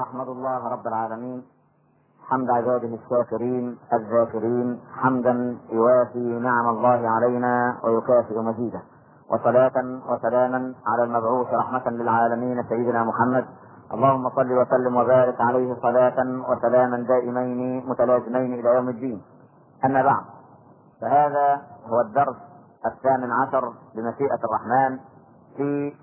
أحمد الله رب العالمين حمد عباده الشاكرين الذاكرين حمدا يوافي نعم الله علينا ويكافئ مزيده. وصلاة وسلاما على المبعوث رحمة للعالمين سيدنا محمد. اللهم صل وسلم وبارك عليه صلاة وسلاما دائمين متلازمين إلى يوم الدين. أما بعد فهذا هو الدرس الثامن عشر بمشيئة الرحمن في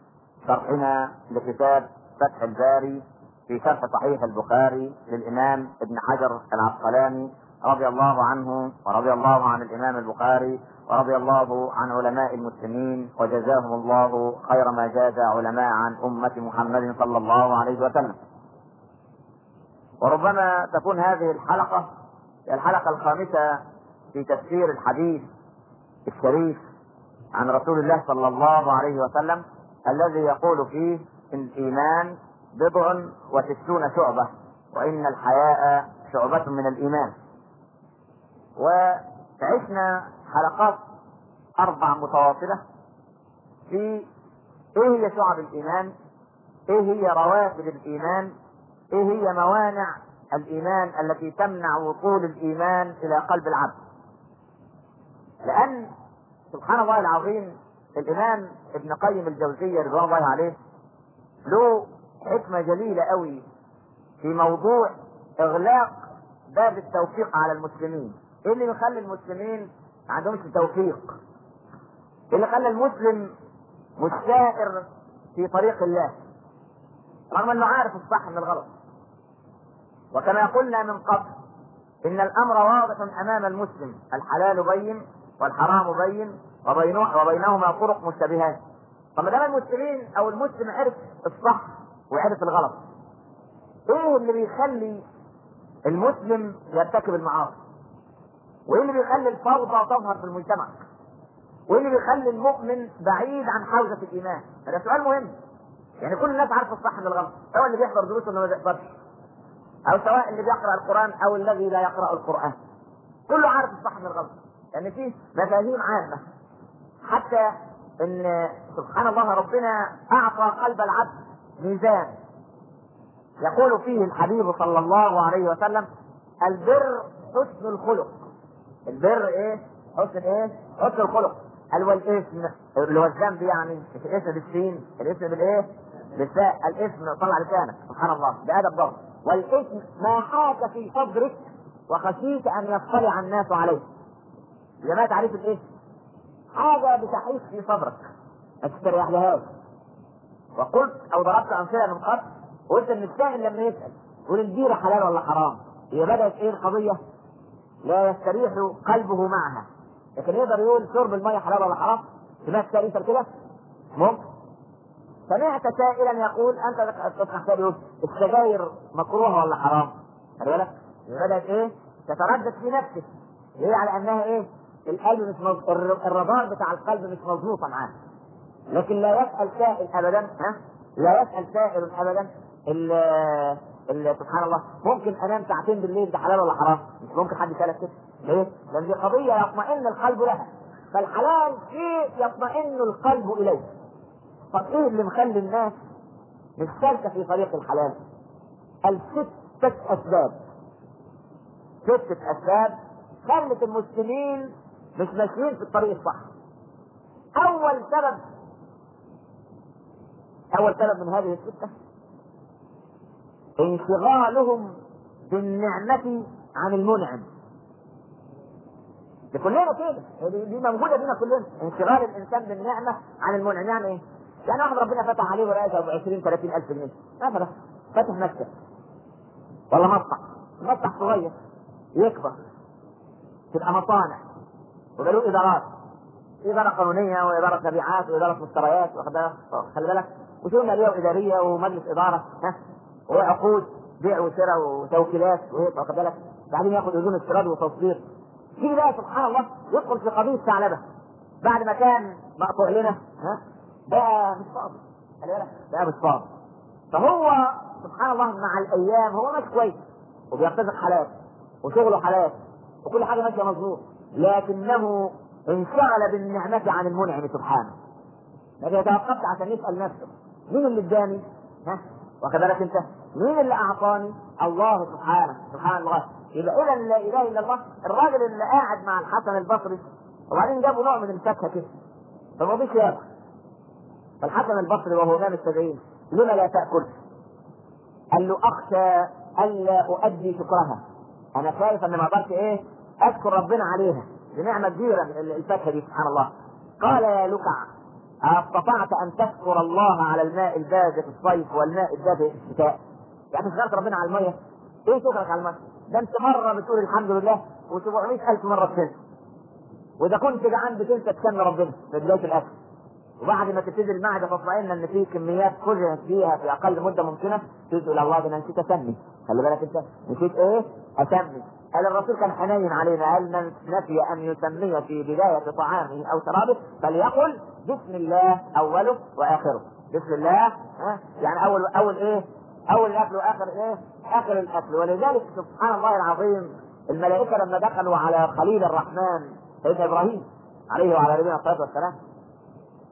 شرحنا لكتاب فتح الباري في شرح صحيح البخاري للإمام ابن حجر العسقلاني رضي الله عنه ورضي الله عن الإمام البخاري ورضي الله عن علماء المسلمين وجزاهم الله خير ما جاز علماء عن أمة محمد صلى الله عليه وسلم. وربما تكون هذه الحلقة هي الحلقة الخامسة في تفسير الحديث الشريف عن رسول الله صلى الله عليه وسلم الذي يقول فيه الإيمان بضع وستون شعبة وإن الحياء شعبة من الإيمان. وعشنا حلقات أربع متواصلة في إيه هي شعب الإيمان إيه هي روافد الإيمان إيه هي موانع الإيمان التي تمنع وصول الإيمان إلى قلب العبد. لأن سبحان الله العظيم الإمام ابن قيم الجوزية رضوان الله عليه له حكمة جليلة قوي في موضوع إغلاق باب التوفيق على المسلمين. إيه اللي يخلي المسلمين ما عندهمش توفيق؟ إيه اللي خلى المسلم مش سائر في طريق الله؟ رغم إنه عارف الصح من الغلط. وكما قلنا من قبل إن الأمر واضح أمام المسلم. الحلال بين والحرام بين وبينه وبينهما طرق مشتبهات. فما دام المسلمين أو المسلم عرف الصح وعرف الغلط. إيه اللي بيخلي المسلم يرتكب المعاصي؟ وإيه اللي بيخلي الفوضى تظهر في المجتمع؟ وإيه اللي بيخلي المؤمن بعيد عن حوزة الإيمان؟ هذا سؤال مهم. يعني كل الناس عارفة الصح من الغلط. سواء اللي بيحضر دروس ولا ما بيحضرش. أو سواء اللي بيقرأ القرآن أو الذي لا يقرأ القرآن. كله عارف الصح من الغلط. يعني في مفاهيم عامة. حتى إن سبحان الله ربنا أعطى قلب العبد ميزان يقول فيه الحبيب صلى الله عليه وسلم البر حسن الخلق. البر إيه؟ حسن إيه؟ حسن الخلق. قال والإثم اللي هو الذنب يعني الاسم بالسين الاسم بالإيه؟ بالساء الاسم طلع لسانك. سبحان الله. ده ادب ضرب والإثم ما حاك في صدرك وخشيت أن يطلع الناس عليه يبقى ما تعريف الإثم. حاجة بتحيك في صدرك. ما تستريحلهاش وقلت أو ضربت امثله من قبل قلت إن السائل لما يسأل يقول البيره حلال ولا حرام هي بدأت إيه القضية؟ لا يستريح قلبه معها لكن يقدر يقول شرب المية حلال ولا حرام؟ سمعت يسال كده؟ ممكن سمعت سائلا يقول أنت يقول السجاير مكروهة ولا حرام؟ خلي بالك بدأت إيه؟ تتردد في نفسك ليه على أنها إيه؟ القلب مش مز... الرادار بتاع القلب مش مظبوطه معاه لكن لا يسال سائل ابدا ها؟ لا يسال سائل ابدا ال سبحان الله ممكن أنام ساعتين بالليل ده حلال ولا حرام؟ مش ممكن حد يسألك كده ليه؟ لأن دي قضية يطمئن القلب لها فالحلال شيء يطمئن القلب إليه طب إيه اللي مخلي الناس مش في طريق الحلال؟ الستة أسباب ستة أسباب خلت المسلمين مش ماشيين في الطريق الصح أول سبب أول سبب من هذه الستة انشغالهم بالنعمة عن المنعم. دي كلنا كده دي موجودة بينا كلنا. انشغال الإنسان بالنعمة عن المنعم. يعني إيه؟ يعني واحد ربنا فتح عليه ورقة ب 20 30 ألف جنيه. مثلا فتح مكتب. ولا مصنع مصنع صغير. يكبر. تبقى مصانع. ويبقى له إدارات. إدارة قانونية وإدارة مبيعات وإدارة مشتريات خلي بالك. وشؤون مالية وإدارية ومجلس إدارة؟ ها؟ وعقود بيع وشراء وتوكيلات واخد بالك؟ بعدين ياخد أذون استيراد وتصدير. تيجي بقى سبحان الله يدخل في قضية ثعلبة. بعد ما كان مقطوع لنا ها؟ بقى مش فاضي. خلي بالك بقى مش فاضي. فهو سبحان الله مع الأيام هو ماشي كويس وبيرتزق حلال وشغله حلال وكل حاجة ماشية مظبوط. لكنه انشغل بالنعمة عن المنعم سبحانه. ما بيتوقفش عشان يسأل نفسه. مين اللي اداني؟ ها واخد بالك انت؟ مين اللي اعطاني؟ الله سبحانه سبحان الله يبقى اذا لا اله الا الله الراجل اللي قاعد مع الحسن البصري وبعدين جابوا نوع من الفاكهه كده فما رضيش ياكل فالحسن البصري وهو امام السبعين لما لا تأكل؟ قال له أخشى الا أؤدي شكرها أنا خايف ان ما أقدرش إيه اذكر ربنا عليها دي نعمه كبيرة الفاكهه دي سبحان الله قال يا لكع أستطعت أن تشكر الله على الماء البارد في الصيف والماء الدافئ في الشتاء. يعني شكرت ربنا على المية. إيه شكرك على المية؟ ده أنت مرة بتقول الحمد لله و700 ألف مرة بتنسى وإذا كنت جعان بتنسى تسمي ربنا. في بدايه الاكل وبعد ما تبتدي المعدة تطمئن إن في كميات فرجت فيها في أقل مدة ممكنة. تقول الله ده أنا نسيت أسمي. خلي بالك أنت. نسيت إيه؟ أسمي. قال الرسول كان حنين علينا. قال من نسي أن يسمي في بداية طعامه أو شرابه فليقل بسم الله أوله وآخره. بسم الله يعني أول أول إيه؟ أول الاكل وآخر إيه؟ آخر الاكل ولذلك سبحان الله العظيم الملائكة لما دخلوا على خليل الرحمن سيدنا إبراهيم عليه وعلى نبينا الصلاة والسلام.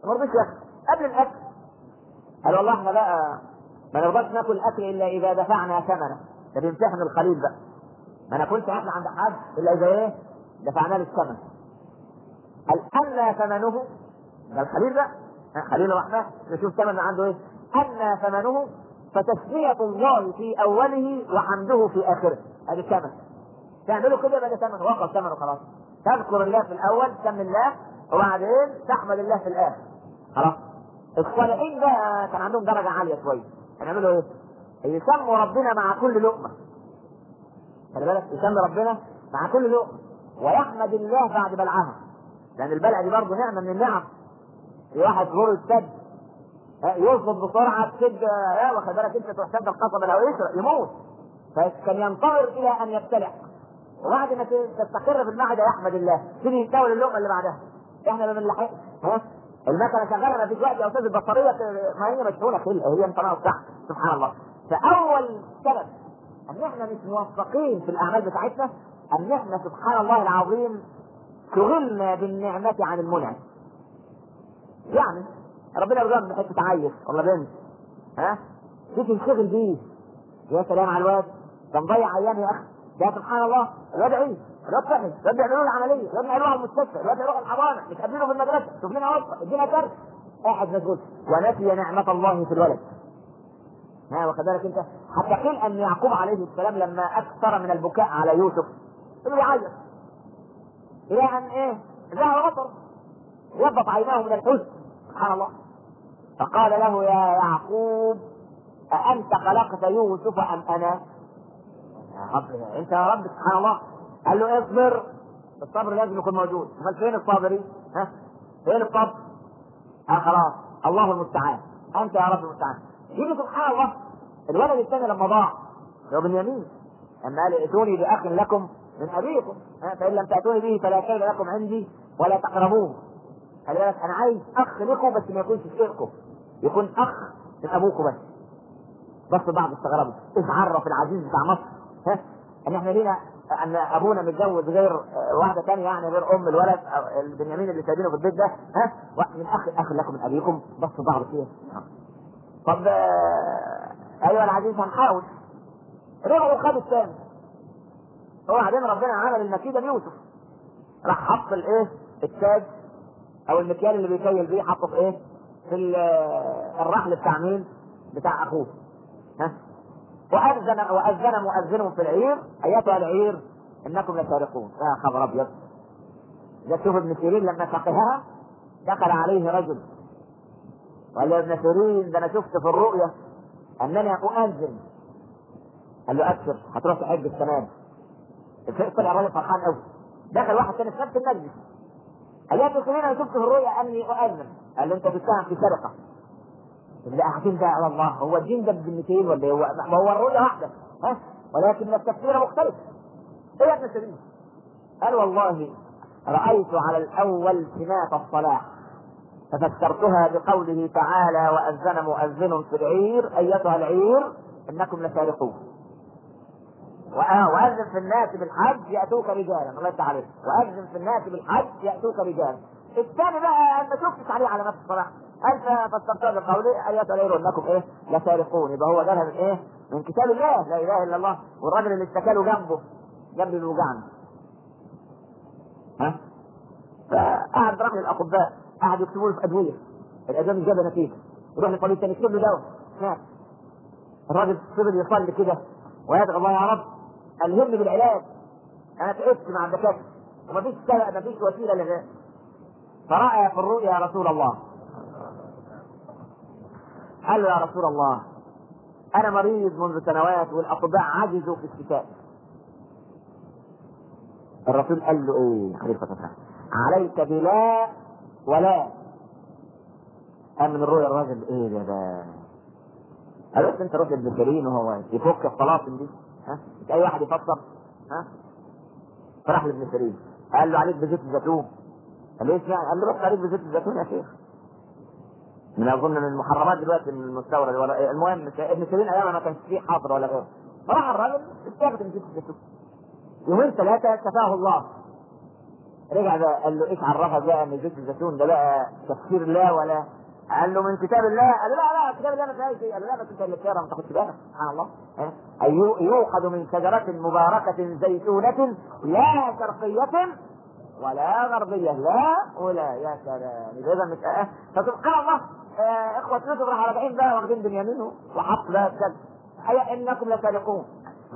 ما رضيش ياكل قبل الاكل قال والله إحنا بقى ما نرضاش ناكل الاكل إلا إذا دفعنا ثمنه. ده بيمتحن الخليل بقى. ما ناكلش إحنا عند حد إلا إذا إيه؟ دفعنا له الثمن قال أما ثمنه ده؟ الخليل بقى خليل الرحمن نشوف ثمن عنده إيه؟ اما ثمنه فتسمية الله في أوله وحمده في آخره. هذه الثمن. تعملوا كده يبقى ده ثمن. وقف ثمنه خلاص. تذكر الله في الأول تسمي الله وبعدين تحمد الله في الآخر. خلاص. الصالحين بقى كان عندهم درجة عالية شوية. هنعملوا إيه؟ يسموا ربنا مع كل لقمة. خلي بالك يسمي ربنا مع كل لقمة. ويحمد الله بعد بلعها. لأن البلع دي برضه نعمة من النعم. واحد السد. يرفض بسرعة تشد يا واخد بالك انت تروح تبدا القصب لو يشرب يموت. فكان ينتظر إلى أن يبتلع. وبعد ما تستقر في المعدة يحمد الله تيجي يتناول اللقمة اللي بعدها. إحنا ما بنلحق. ها؟ المكنه شغاله ما فيش وقت يا أستاذ البطاريه ما هي مشحونه خلقه هي انت صح سبحان الله. فأول سبب أن إحنا مش موفقين في الأعمال بتاعتنا أن إحنا سبحان الله العظيم شغلنا بالنعمة عن المنعم. يعني. ربنا يرزقنا بحته عيل ولا بنت. ها؟ تيجي تنشغل بيه يا سلام على الواد. ده مضيع أيام يا أخي. ده سبحان الله. الواد عيد. الواد فحش الواد بيعملوا له عملية. الواد بيعملوها على المستشفى. الواد يروح الحضانة. مش قابلينه في المدرسة. شوف لنا وصفه ادينا كرت قاعد مشغول ونسي نعمة الله في الولد. ها واخد بالك انت؟ حتى قيل أن يعقوب عليه السلام لما أكثر من البكاء على يوسف انه يعيط إلى أن إيه؟ ذهب بصر يضبط عيناه من الحزن. سبحان الله فقال له يا يعقوب أأنت خلقت يوسف أم أنا؟ يا رب أنت يا رب سبحان الله قال له اصبر الصبر لازم يكون موجود أمال فين الصابرين؟ ها؟ فين الصبر؟ آه خلاص الله المستعان أنت يا رب المستعان يجي سبحان الله الولد الثاني لما ضاع هو بنيامين لما قال ائتوني بأخ لكم من أبيكم فإن لم تأتوني به فلا كيد لكم عندي ولا تقربوه خلي بالك أنا عايز أخ لكم بس ما يكونش شيخكم يكون أخ من ابوكم بس. بس بعض استغربوا. إيش عرف العزيز بتاع مصر. ها؟ إن إحنا لينا أن أبونا متجوز غير واحدة ثانية يعني غير أم الولد البنيامين اللي سايبينه في البيت ده. ها؟ من أخ أخ لكم من أبيكم. بس بعض كده طب أيوه العزيز هنحاول. رجعوا خدوا الثاني. وبعدين ربنا عمل المكيده بيوسف راح حط الإيه؟ التاج أو المكيال اللي بيكيل بيه حطه في إيه؟ في الرحل بتاع مين؟ بتاع أخوه. ها؟ واذن وأذن مؤذن في العير أيتها العير إنكم لسارقون يا خبر أبيض. ده شوف ابن سيرين لما فقهها دخل عليه رجل قال له ابن سيرين ده أنا شفت في الرؤيا أنني أؤذن قال له أبشر هتروح تحج السنة دي طلع الراجل فرحان قوي دخل واحد ثاني في نفس المجلس ايات سنين أنا شفت في الرؤيا أني اؤذن قال أنت بتساهم في سرقة. لا قاعدين ده على الله. هو الدين ده بالمثيل ولا هو ما هو الرؤيا واحدة. ها؟ ولكن التفسير مختلف. إيه يا ابن سيرين قال والله رأيت على الأول سمات الصلاح ففسرتها بقوله تعالى وأذن مؤذن في العير أيتها العير إنكم لسارقون. وأذن في الناس بالحج يأتوك رجالا. الله يفتح عليك. وأذن في الناس بالحج يأتوك رجالا. الثاني بقى ما شفتش عليه علامات الصلاة قال فاستبطأ بقوله قال يسأل انكم إيه؟ لسارقون يبقى هو جابها من إيه؟ من كتاب الله. لا إله إلا الله. والراجل اللي له جنبه جنب اللي وجعنا ها؟ فقعد راح للاطباء قعد يكتبوا له في أدوية. الأدوية مش جايبه نتيجة. يروح لطبيب تاني يكتب له دواء. الراجل فضل يصلي كده. ويدعو الله يا رب الهمني بالعلاج. أنا تعبت مع الدكاتره ومفيش سبب مفيش وسيلة لغير فرأى في الرؤيا رسول الله. قال له يا رسول الله أنا مريض منذ سنوات والأطباء عجزوا في الشفاء. الرسول قال له إيه خليفة الله عليك بلا ولا. قام من الرؤيا الراجل إيه ده ده؟ قال أنت روح لابن سيرين وهو يفك الطلاسم دي؟ ها؟ مش اي واحد يفكر ها؟ فراح لابن سيرين. قال له عليك بزيت الزيتون. قال له إيش يعني؟ قال له بس عليك بزيت الزيتون يا شيخ. من أظن من المحرمات دلوقتي من المستورد. ولا المهم ابن سيرين أيام ما كانش فيه حاضر ولا غيره. فراح الراجل استخدم زيت الزيتون. يومين ثلاثة شفاه الله. رجع بقى قال له إيش عرفك بقى إن زيت الزيتون ده بقى تفسير الله ولا قال له من كتاب الله؟ قال لا لا كتاب الله ما فيهاش شيء. قال له لا بس انت اللي بتقرا ما تاخدش بالك. سبحان الله. ها؟ أي يوقد من شجرة مباركة زيتونة لا شرقية ولا غربية. لا ولا يا سلام. إذا مش آه. فسبحان الله. آه إخوة يوسف راح راجعين بقى واخدين بنيامينه. وحط بقى السد. أي إنكم لسارقون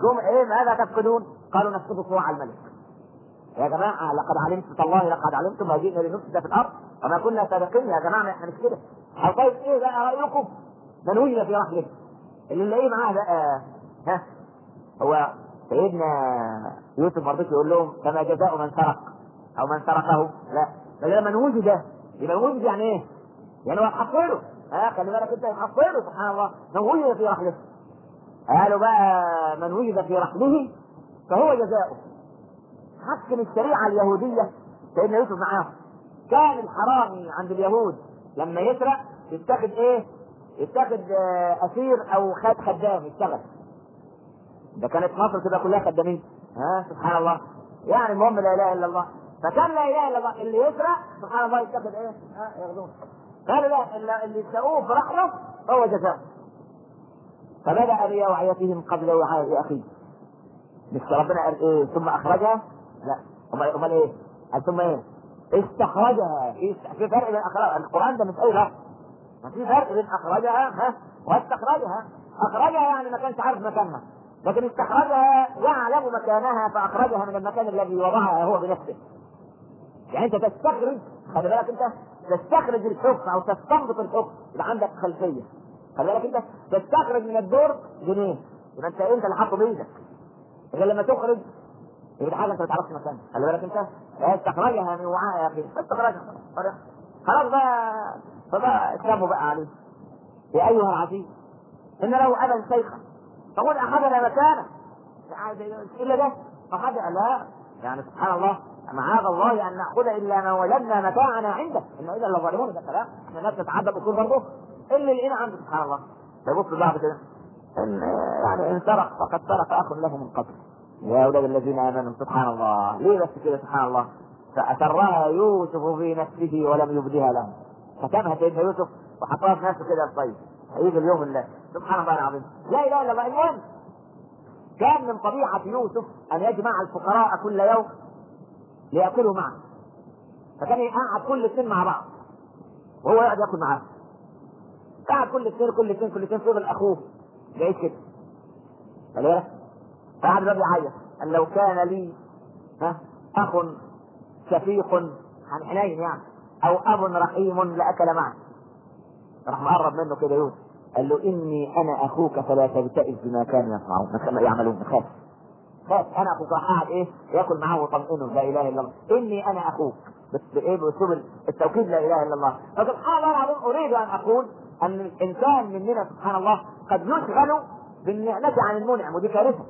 جم إيه ماذا تفقدون؟ قالوا نفقد صواع الملك. يا جماعة لقد علمت الله لقد علمتم ما جئنا لنفسد في الأرض. وما كنا سابقين يا جماعة إحنا مش كده. أو طيب إيه بقى رأيكم؟ من وجد في رحله اللي نلاقيه معاه بقى ها؟ هو سيدنا يوسف ما رضيش يقول لهم فما جزاء من سرق أو من سرقه. لا بل من وجد يبقى وجد يعني إيه؟ يعني هو يحصله ها خلي بالك أنت يحصله سبحان الله. من وجد في رحله قالوا بقى من وجد في رحله فهو جزاؤه. حكم الشريعة اليهودية سيدنا يوسف معاهم كان الحرامي عند اليهود. لما يسرق يتاخد إيه؟ يتاخد أسير أو خد خدام يشتغل. ده كانت مصر كده كلها خدامين. ها؟ سبحان الله. يعني المهم لا إله إلا الله. فكان لا إله إلا الله. اللي يسرق سبحان الله يتاخد إيه؟ ها؟ ياخذون قالوا لا اللي يسرقوه في رحله هو جزاء فبدأ بأوعيتهم قبل وعاء أخيه. مش ربنا قال إيه؟ ثم اخرجها لا. أمال إيه؟ قال ثم إيه؟ استخرجها. في فرق بين اخراج القرآن ده مش اي لفظ ما في فرق بين أخرجها ها واستخرجها. أخرجها يعني ما كانش عارف مكانها. لكن استخرجها يعلم مكانها فأخرجها من المكان الذي وضعها هو بنفسه. يعني أنت تستخرج خلي بالك أنت تستخرج الحكم أو تستنبط الحكم. يبقى عندك خلفية. خلي بالك أنت تستخرج من الدور جنيه. يبقى أنت أنت اللي حاطه بإيدك. غير لما تخرج يبقى حاجة أنت ما تعرفش مكانها. خلي بالك أنت. استخرجها من وعاء يا أخي استخرجها خلاص بقى فبقى إسلامه بقى عليه. يا أيها العزيز إن له أبا شيخا. فقل أخذنا مكانه. إلا ده فقد لا. يعني سبحان الله معاذ الله أن نأخذ إلا ما وجدنا متاعنا عنده. إنه اذا لظالمون ده كلام. إحنا الناس تتعدى اصول برضه اللي لقينا عنده سبحان الله. فيبص لبعض كده إن يعني إن سرق فقد سرق أخ له من قبل. يا أولاد الذين آمنوا سبحان الله. ليه بس كده سبحان الله؟ فأسرها يوسف في نفسه ولم يبدها له. ختمها سيدنا يوسف وحطها في نفسه كده طيب. هيجي اليوم اللي سبحان الله العظيم. لا إله إلا الله. المهم كان من طبيعة يوسف أن يجمع الفقراء كل يوم ليأكلوا معه. فكان يقعد كل اثنين مع بعض. وهو يقعد يأكل معاه. قعد كل اثنين كل اثنين كل اثنين فضل اخوه جاي كده. فقعد الراجل يعيط قال لو كان لي ها أخ شفيق عن حنين يعني أو أب رحيم لأكل معي راح مقرب منه كده يوسف قال له إني أنا أخوك فلا تبتئس بما كانوا يصنعون. كما يعملون. خاف خاف أنا أخوك. راح إيه؟ يأكل معاه ويطمئنه. لا إله إلا الله. إني أنا أخوك. بس بإيه؟ باسلوب التوكيد. لا إله إلا الله. فسبحان الله العظيم أريد أن أقول أن الإنسان مننا سبحان الله قد يشغل بالنعمة عن المنعم. ودي كارثة.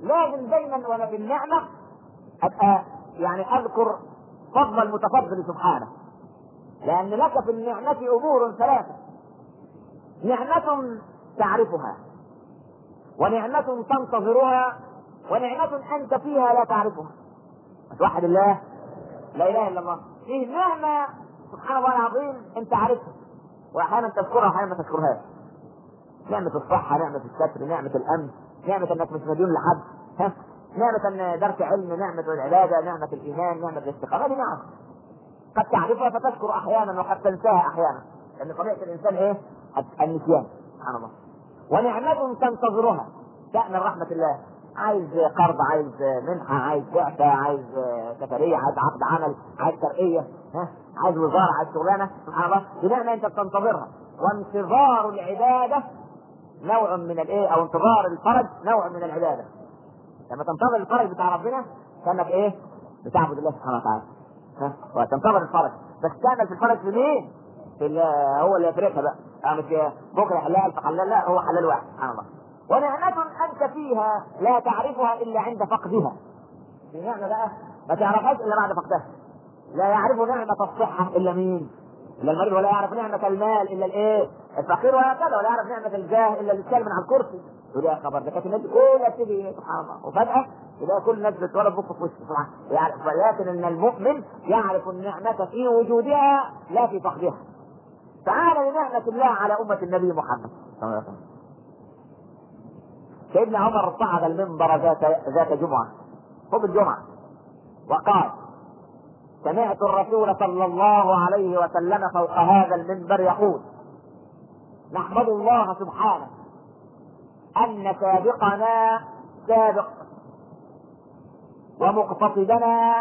لازم دايما وأنا في النعمه أبقى يعني أذكر فضل المتفضل سبحانه. لأن لك في النعمة أمور ثلاثة. نعمة تعرفها ونعمة تنتظرها ونعمة أنت فيها لا تعرفها. توحد الله لا إله إلا الله. فيه نعمة سبحان الله العظيم أنت عارفها. وأحيانا تذكرها واحيانا ما تذكرهاش. نعمة الصحة نعمة الستر نعمة الأمن. نعمة أنك مش مديون لحد. ها؟ نعمة درس علم نعمة العبادة نعمة الإيمان نعمة الاستقامة. هذه نعم. قد تعرفها فتذكر أحيانا وقد تنساها أحيانا. لأن طبيعة الإنسان إيه؟ النسيان. سبحان الله. ونعمة تنتظرها. شأن رحمة الله. عايز قرض عايز منحة عايز بعثة عايز سفرية عايز عقد عمل عايز ترقية. ها؟ عايز وزارة عايز شغلانة. سبحان الله. دي نعمة أنت بتنتظرها وانتظار العبادة نوع من الايه أو انتظار الفرج نوع من العباده لما تنتظر الفرج بتاع ربنا كانك إيه بتعبد الله سبحانه وتعالى ها وتنتظر الفرج بس تعمل في الفرج في مين؟ في هو اللي يفرقها بقى آه مش بكره حلال فحلال لا هو حلال واحد سبحان الله ونعمة أنت فيها لا تعرفها إلا عند فقدها. دي نعمة بقى ما تعرفهاش إلا بعد فقدها. لا يعرف نعمة الصحة إلا مين؟ إلا المريض ولا يعرف نعمة المال إلا الإيه؟ الفقير وهكذا ولا يعرف نعمة الجاه إلا اللي من على الكرسي. يقول يا خبر ده كانت الناس كلها تيجي سبحان الله وفجأة يلاقي كل الناس بتولد بص في وشه سبحان ولكن إن المؤمن يعرف النعمة في وجودها لا في فقدها. تعالى لنعمة الله على أمة النبي محمد صلى الله عليه وسلم. سيدنا عمر صعد المنبر ذات ذات جمعة خطب الجمعة وقال سمعت الرسول صلى الله عليه وسلم فوق هذا المنبر يقول نحمد الله سبحانه أن سابقنا سابق ومقتصدنا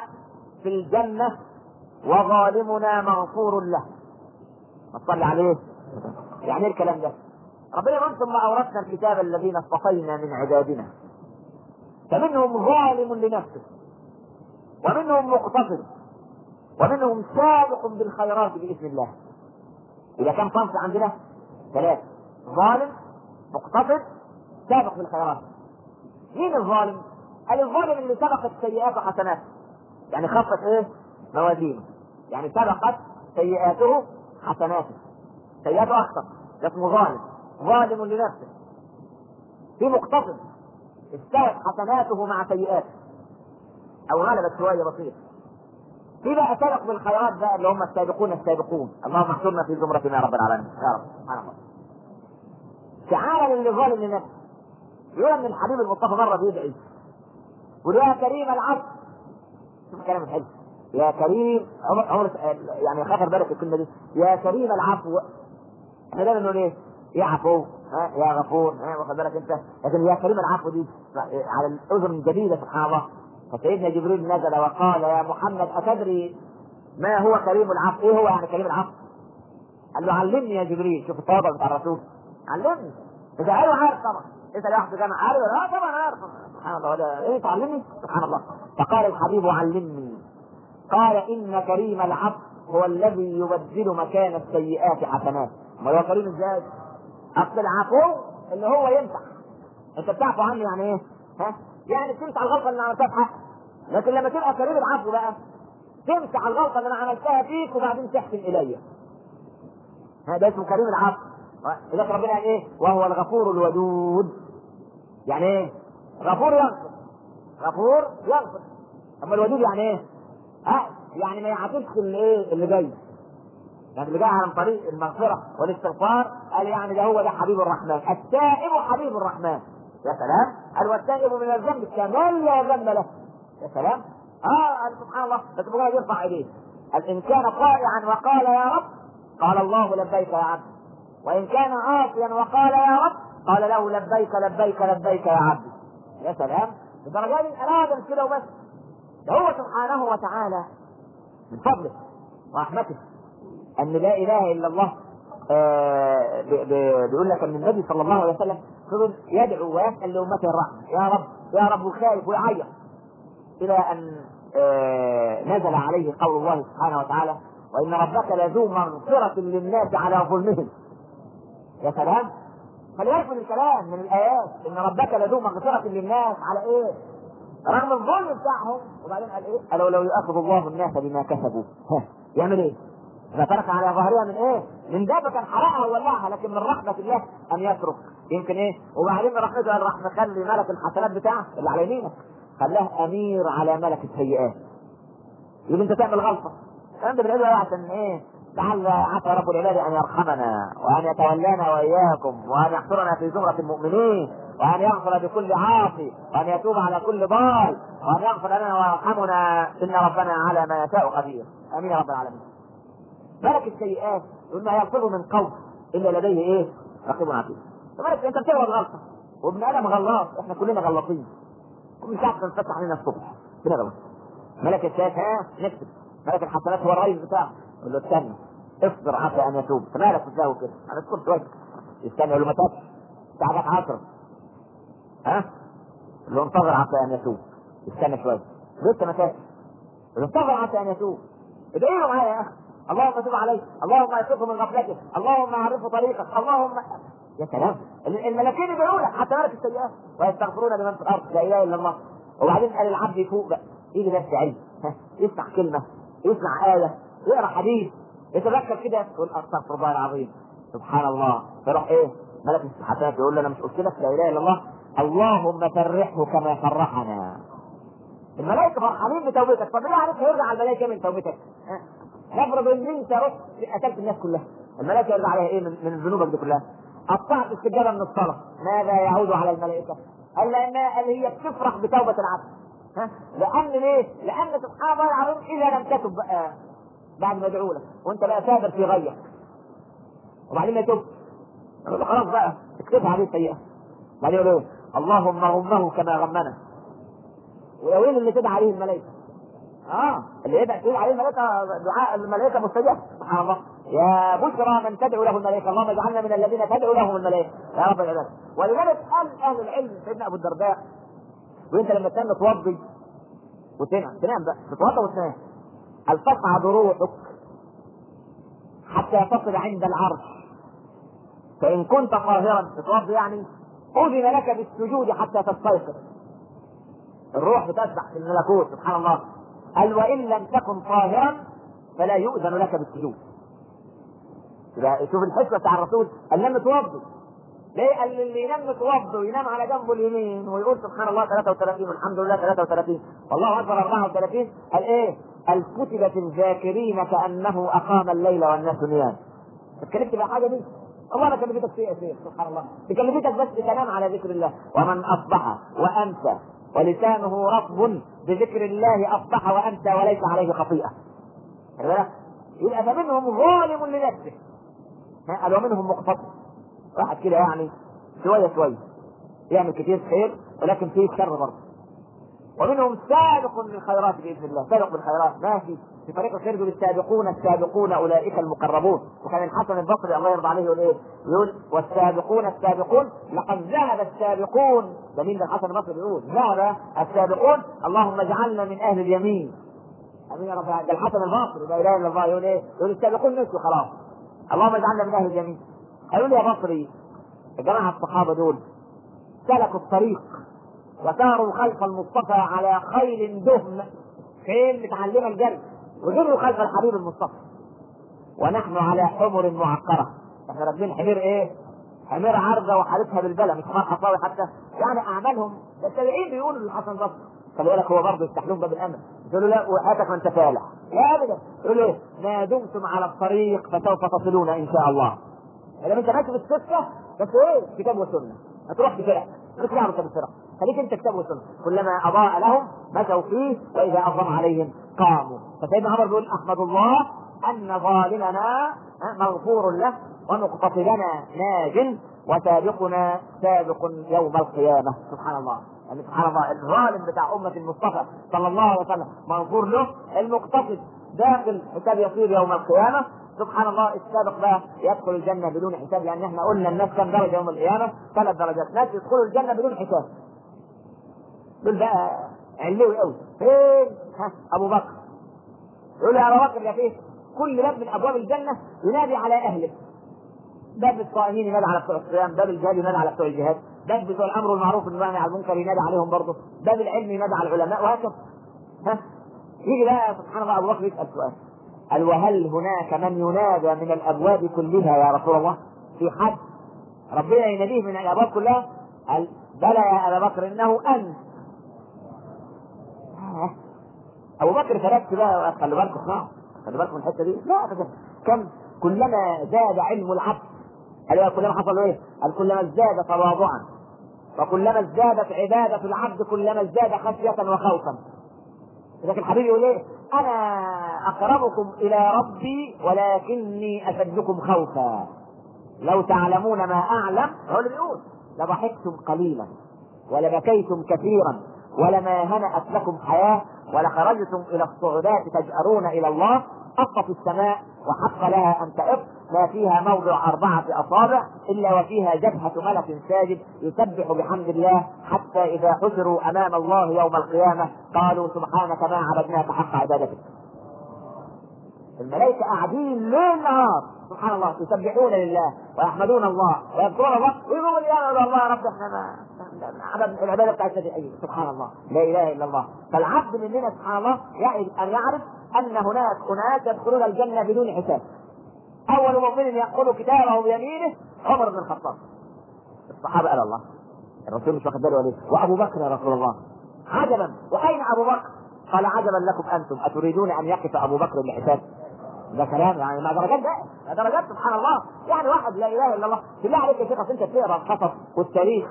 في الجنة وظالمنا مغفور له. ما تصلي عليه. يعني إيه الكلام ده؟ ربنا يقول ثم أورثنا الكتاب الذين اصطفينا من عبادنا. فمنهم ظالم لنفسه ومنهم مقتصد. ومنهم سابق بالخيرات بإذن الله. إذا كان صنف عندنا ثلاثة. ظالم مقتصد سابق بالخيرات. مين الظالم؟ الظالم اللي سبقت سيئاته حسناته يعني خفت إيه؟ موازينه يعني سبقت سيئاته حسناته. سيئاته أكثر ده اسمه ظالم. ظالم لنفسه. في مقتصد. استوت حسناته مع سيئاته. أو غلبت شوية بسيط في بقى بالخيرات بقى اللي هم السابقون السابقون. اللهم احشرنا في زمرتنا يا رب العالمين. يا رب. سبحان الله. شعارا للي ظالم لنفسه يقول إن الحبيب المصطفى مرة بيدعي. يقول يا كريم العفو شوف الكلام الحلو يا كريم عمر عمر يعني خطر بالك الكلمة دي. يا كريم العفو إحنا دايما نقول إيه؟ يا عفو. ها؟ يا غفور. ها؟ واخد بالك أنت؟ لكن يا كريم العفو دي على الاذن الجديده سبحان الله. فسيدنا جبريل نزل وقال يا محمد أتدري ما هو كريم العفو؟ إيه هو يعني كريم العفو؟ قال له علمني يا جبريل شوف التواضع بتاع الرسول علمني إذا أيوه عارف طبعا انت واحد جامع عارف آه طبعا عارف سبحان الله ده إيه تعلمني سبحان الله فقال الحبيب علمني قال إن كريم العفو هو الذي يبدل مكان السيئات حسنات ما هو كريم إزاي؟ أصل العفو اللي هو يمسح أنت بتعفو عني يعني إيه؟ ها؟ يعني تمسح الغلطة اللي عملتها. في لكن لما تبقى كريم العفو بقى تمسح الغلطة اللي أنا عملتها فيك وبعدين تحسن إلي. هذا اسمه كريم العفو. لذلك ربنا قال إيه؟ وهو الغفور الودود. يعني إيه؟ غفور يغفر. غفور يغفر. أما الودود يعني إيه؟ ها يعني ما يعاتبش اللي إيه؟ اللي جاي. يعني اللي جاي عن طريق المغفرة والاستغفار قال يعني ده هو ده حبيب الرحمن. التائب حبيب الرحمن. يا سلام. قال والتائب من الذنب كمن لا ذنب له. يا سلام. آه سبحان الله. بس يرفع إيديه. ان كان طائعا وقال يا رب قال الله لبيك يا عبد. وإن كان عاصيا وقال يا رب قال له لبيك لبيك لبيك يا عبد. يا سلام. الدرجات دي اراد كده وبس. ده هو سبحانه وتعالى من فضله ورحمته أن لا إله إلا الله آه بيقول لك أن النبي صلى الله عليه وسلم فضل يدعو ويسأل لامته الرحمة يا رب يا رب وخايف ويعيط إلى أن آه نزل عليه قول الله سبحانه وتعالى وإن ربك لذو مغفرة للناس على ظلمهم يا سلام فليكن الكلام من الآيات إن ربك لذو مغفرة للناس على إيه؟ رغم الظلم بتاعهم وبعدين قال إيه؟ قالوا لو يؤاخذ الله الناس بما كسبوا ها يعمل إيه؟ ما ترك على ظهرها من إيه؟ من دابة كان حرقها وولعها لكن من رحمة الله أن يترك يمكن إيه؟ وبعدين رحمته قال راح مخلي ملك الحسنات بتاعه اللي على يمينك خلاه أمير على ملك السيئات. يقول أنت تعمل غلطة. الكلام ده بنقوله عشان إيه؟ لعل عسى رب العباد أن يرحمنا وأن يتولانا وإياكم وأن يحشرنا في زمرة المؤمنين وأن يغفر لكل عاصي وأن يتوب على كل ضال وأن يغفر لنا ويرحمنا إن ربنا على ما يشاء قدير آمين يا رب العالمين ملك السيئات يقول ما يلفظ من قول الا لديه إيه؟ رقيب عتيد. ملك أنت بتغلط غلطه وابن آدم غلط. إحنا كلنا غلطين. كل ساعة تنفتح علينا الصبح. بنغلط ملك السيئات ها؟ نكتب. ملك الحسنات هو الرئيس بتاعه. يقول له استنى. اصبر عسى أن يتوب. فمالك بتساوي كده. أنا اسكت شوية يستنى. يقول له ما تابش ساعتك عشرة ها؟ يقول له انتظر عسى أن يتوب. استنى شوية. لسه ما له انتظر عسى أن يتوب. ادعي له معايا يا أخي اللهم تب عليه اللهم يصرفه من غفلته. اللهم اعرفه طريقك. اللهم يا سلام. الملكين بيقولوا لك حتى ملك السيئات. ويستغفرون لمن في الأرض. لا إله إلا الله. وبعدين قال العبد يفوق بقى. يجي نفس علم يسمع كلمة. يسمع آية. يقرأ حديث. يتذكر كده. يقول أستغفر الله العظيم. سبحان الله. فيروح إيه؟ ملك الحسنات يقول له أنا مش قلت لك لا إله إلا الله. اللهم فرحه كما فرحنا. الملائكة فرحانين بتوبتك. طب ليه عليك هيرجع الملائكة من توبتك؟ نفرض ان انت رحت قتلت الناس كلها الملائكه يرجع عليها إيه من, ذنوبك دي كلها؟ قطعت السجاده من الصلاة ماذا يعود على الملائكة؟ قال لانها اللي هي بتفرح بتوبة العبد ها؟ لأن ليه؟ لأن سبحان الله العظيم إذا لم تتب بقى بعد ما يدعو لك وأنت بقى سابر في غيك وبعدين ما يتوب خلاص بقى اكتبها عليه السيئة بعدين يقول إيه؟ اللهم غمه كما غمنا ويا ويل اللي تدعى عليه الملائكة آه. اللي يدعى تقول عليه الملائكة دعاء الملائكة مستجاب. سبحان الله. يا بشرى من تدعو له الملائكة. اللهم اجعلنا من الذين تدعو لهم الملائكة. يا رب العباد ولذلك قال أهل العلم سيدنا أبو الدرداء وإنت لما تنام توضي وتنام تنام بقى. تتوضا وتنام. هل تصعد روحك حتى تصل عند العرش؟ فإن كنت قاهرا تتوضا يعني أذن لك بالسجود حتى تستيقظ. الروح بتسبح في الملكوت. سبحان الله. قال وإن لم تكن طاهرا فلا يؤذن لك بالسجود شوف الحكمة بتاع الرسول قال لم توضي ليه قال اللي ينام متوضي وينام على جنبه اليمين ويقول سبحان الله 33 والحمد لله 33 والله أكبر 34 قال إيه؟ قال كتبت الذاكرين كأنه أقام الليل والناس نيام. اتكلمت بقى حاجة دي؟ الله أنا كلفتك في إيه سبحان الله بكلفتك بس تنام على ذكر الله ومن أصبح وامسى ولسانه رطب بذكر الله أصبح وامسى وليس عليه خطيئة. يبقى فمنهم ظالم لنفسه. قال ومنهم مقتصد واحد كده يعني شوية شوية. يعمل كتير خير ولكن فيه شر برضه. ومنهم سابق للخيرات بإذن الله. سابق بالخيرات. ماشي. في طريق الخير دول السابقون السابقون أولئك المقربون. وكان الحسن البصري الله يرضى عليه يقول إيه؟ يقول والسابقون السابقون لقد ذهب السابقون. ده مين الحسن البصري بيقول؟ ذهب السابقون. اللهم اجعلنا من أهل اليمين. أمين يا رب ده الحسن البصري. لا إله إلا الله يقول إيه؟ يقول السابقون نسوا خلاص. اللهم اجعلنا من أهل اليمين. قالوا لي يا بصري الجماعة الصحابة دول سلكوا الطريق. وساروا خلف المصطفى على خيل دهم. خيل متعلمة الجري. وجروا خلف الحبيب المصطفى. ونحن على حمر معقرة. إحنا راكبين حمير إيه؟ حمير عرضة وحالتها بالبلة مش حمار حصاوي حتى. يعني أعمالهم التابعين بيقولوا للحسن البصري طب يقول لك هو برضه يستحلون باب الامن يقول له لا وحياتك ما انت فالح. لا ابدا. يقول له إيه؟ ما دمتم على الطريق فسوف تصلون إن شاء الله. لما أنت ماشي في السكه بس إيه؟ كتاب وسنة. هتروح بفرق مش دعوه بالفرق خليك انت كتاب وسنة. كلما أضاء لهم مشوا فيه وإذا أظلم عليهم قاموا. فسيدنا عمر بيقول احمد الله أن ظالمنا مغفور له ومقتصدنا ناج وسابقنا سابق يوم القيامة. سبحان الله. يعني سبحان الله الظالم بتاع أمة المصطفى صلى الله عليه وسلم مغفور له المقتصد داخل حساب يصير يوم القيامة. سبحان الله السابق بقى يدخل الجنة بدون حساب لأن إحنا قلنا الناس كم درجة يوم القيامة؟ ثلاث درجات. ناس يدخلوا الجنة بدون حساب. دول بقى علوي قوي فين؟ ها أبو بكر. يقول يا أبو بكر يا فيه كل باب من أبواب الجنة ينادي على أهله. باب الصائمين ينادي على بتوع الصيام باب الجهاد ينادي على بتوع الجهاد باب بتوع الأمر بالمعروف والنهي عن المنكر ينادي عليهم برضه باب العلم ينادي على العلماء وهكذا. ها؟ يجي بقى سبحان الله أبو بكر يسأل سؤال. قال وهل هناك من ينادى من الأبواب كلها يا رسول الله؟ في حد. ربنا يناديه من الأبواب كلها؟ قال بلى يا أبا بكر إنه أنت. أبو بكر تركت بقى خلي بالكم اسمعوا خلي بالكم من الحتة دي. لا بس كم؟ كلما زاد علم العبد. قال كلما حصل إيه؟ قال كلما ازداد تواضعا. وكلما ازدادت عبادة العبد كلما ازداد خشية وخوفا. لكن الحبيب يقول إيه؟ أنا أقربكم إلى ربي ولكني أشدكم خوفا لو تعلمون ما أعلم هو اللي بيقول لضحكتم قليلا ولبكيتم كثيرا ولما هنأت لكم حياة ولخرجتم إلى الصعودات تجأرون إلى الله أطت السماء وحق لها أن تئط ما فيها موضع أربعة أصابع إلا وفيها جبهة ملك ساجد يسبح بحمد الله حتى إذا حشروا أمام الله يوم القيامة قالوا سبحانك ما عبدناك حق عبادتك. الملائكة قاعدين ليل نهار. سبحان الله يسبحون لله ويحمدون الله ويذكرون الله. ويقولون يا الله يا رب إحنا ما العبادة بتاعت أيوة سبحان الله. لا إله إلا الله. فالعبد مننا سبحان الله أن يعرف أن هناك اناس يدخلون الجنة بدون حساب. أول مؤمن يأخذ كتابه بيمينه عمر بن الخطاب. الصحابة قال الله. الرسول مش واخد باله وأبو بكر يا رسول الله. عجبا. وأين أبو بكر؟ قال عجبا لكم أنتم. أتريدون أن يقف أبو بكر لحساب ده كلام يعني مع درجات ده. مع درجات سبحان الله. يعني واحد لا إله إلا الله. بالله عليك يا شيخ أنت تقرا القصص والتاريخ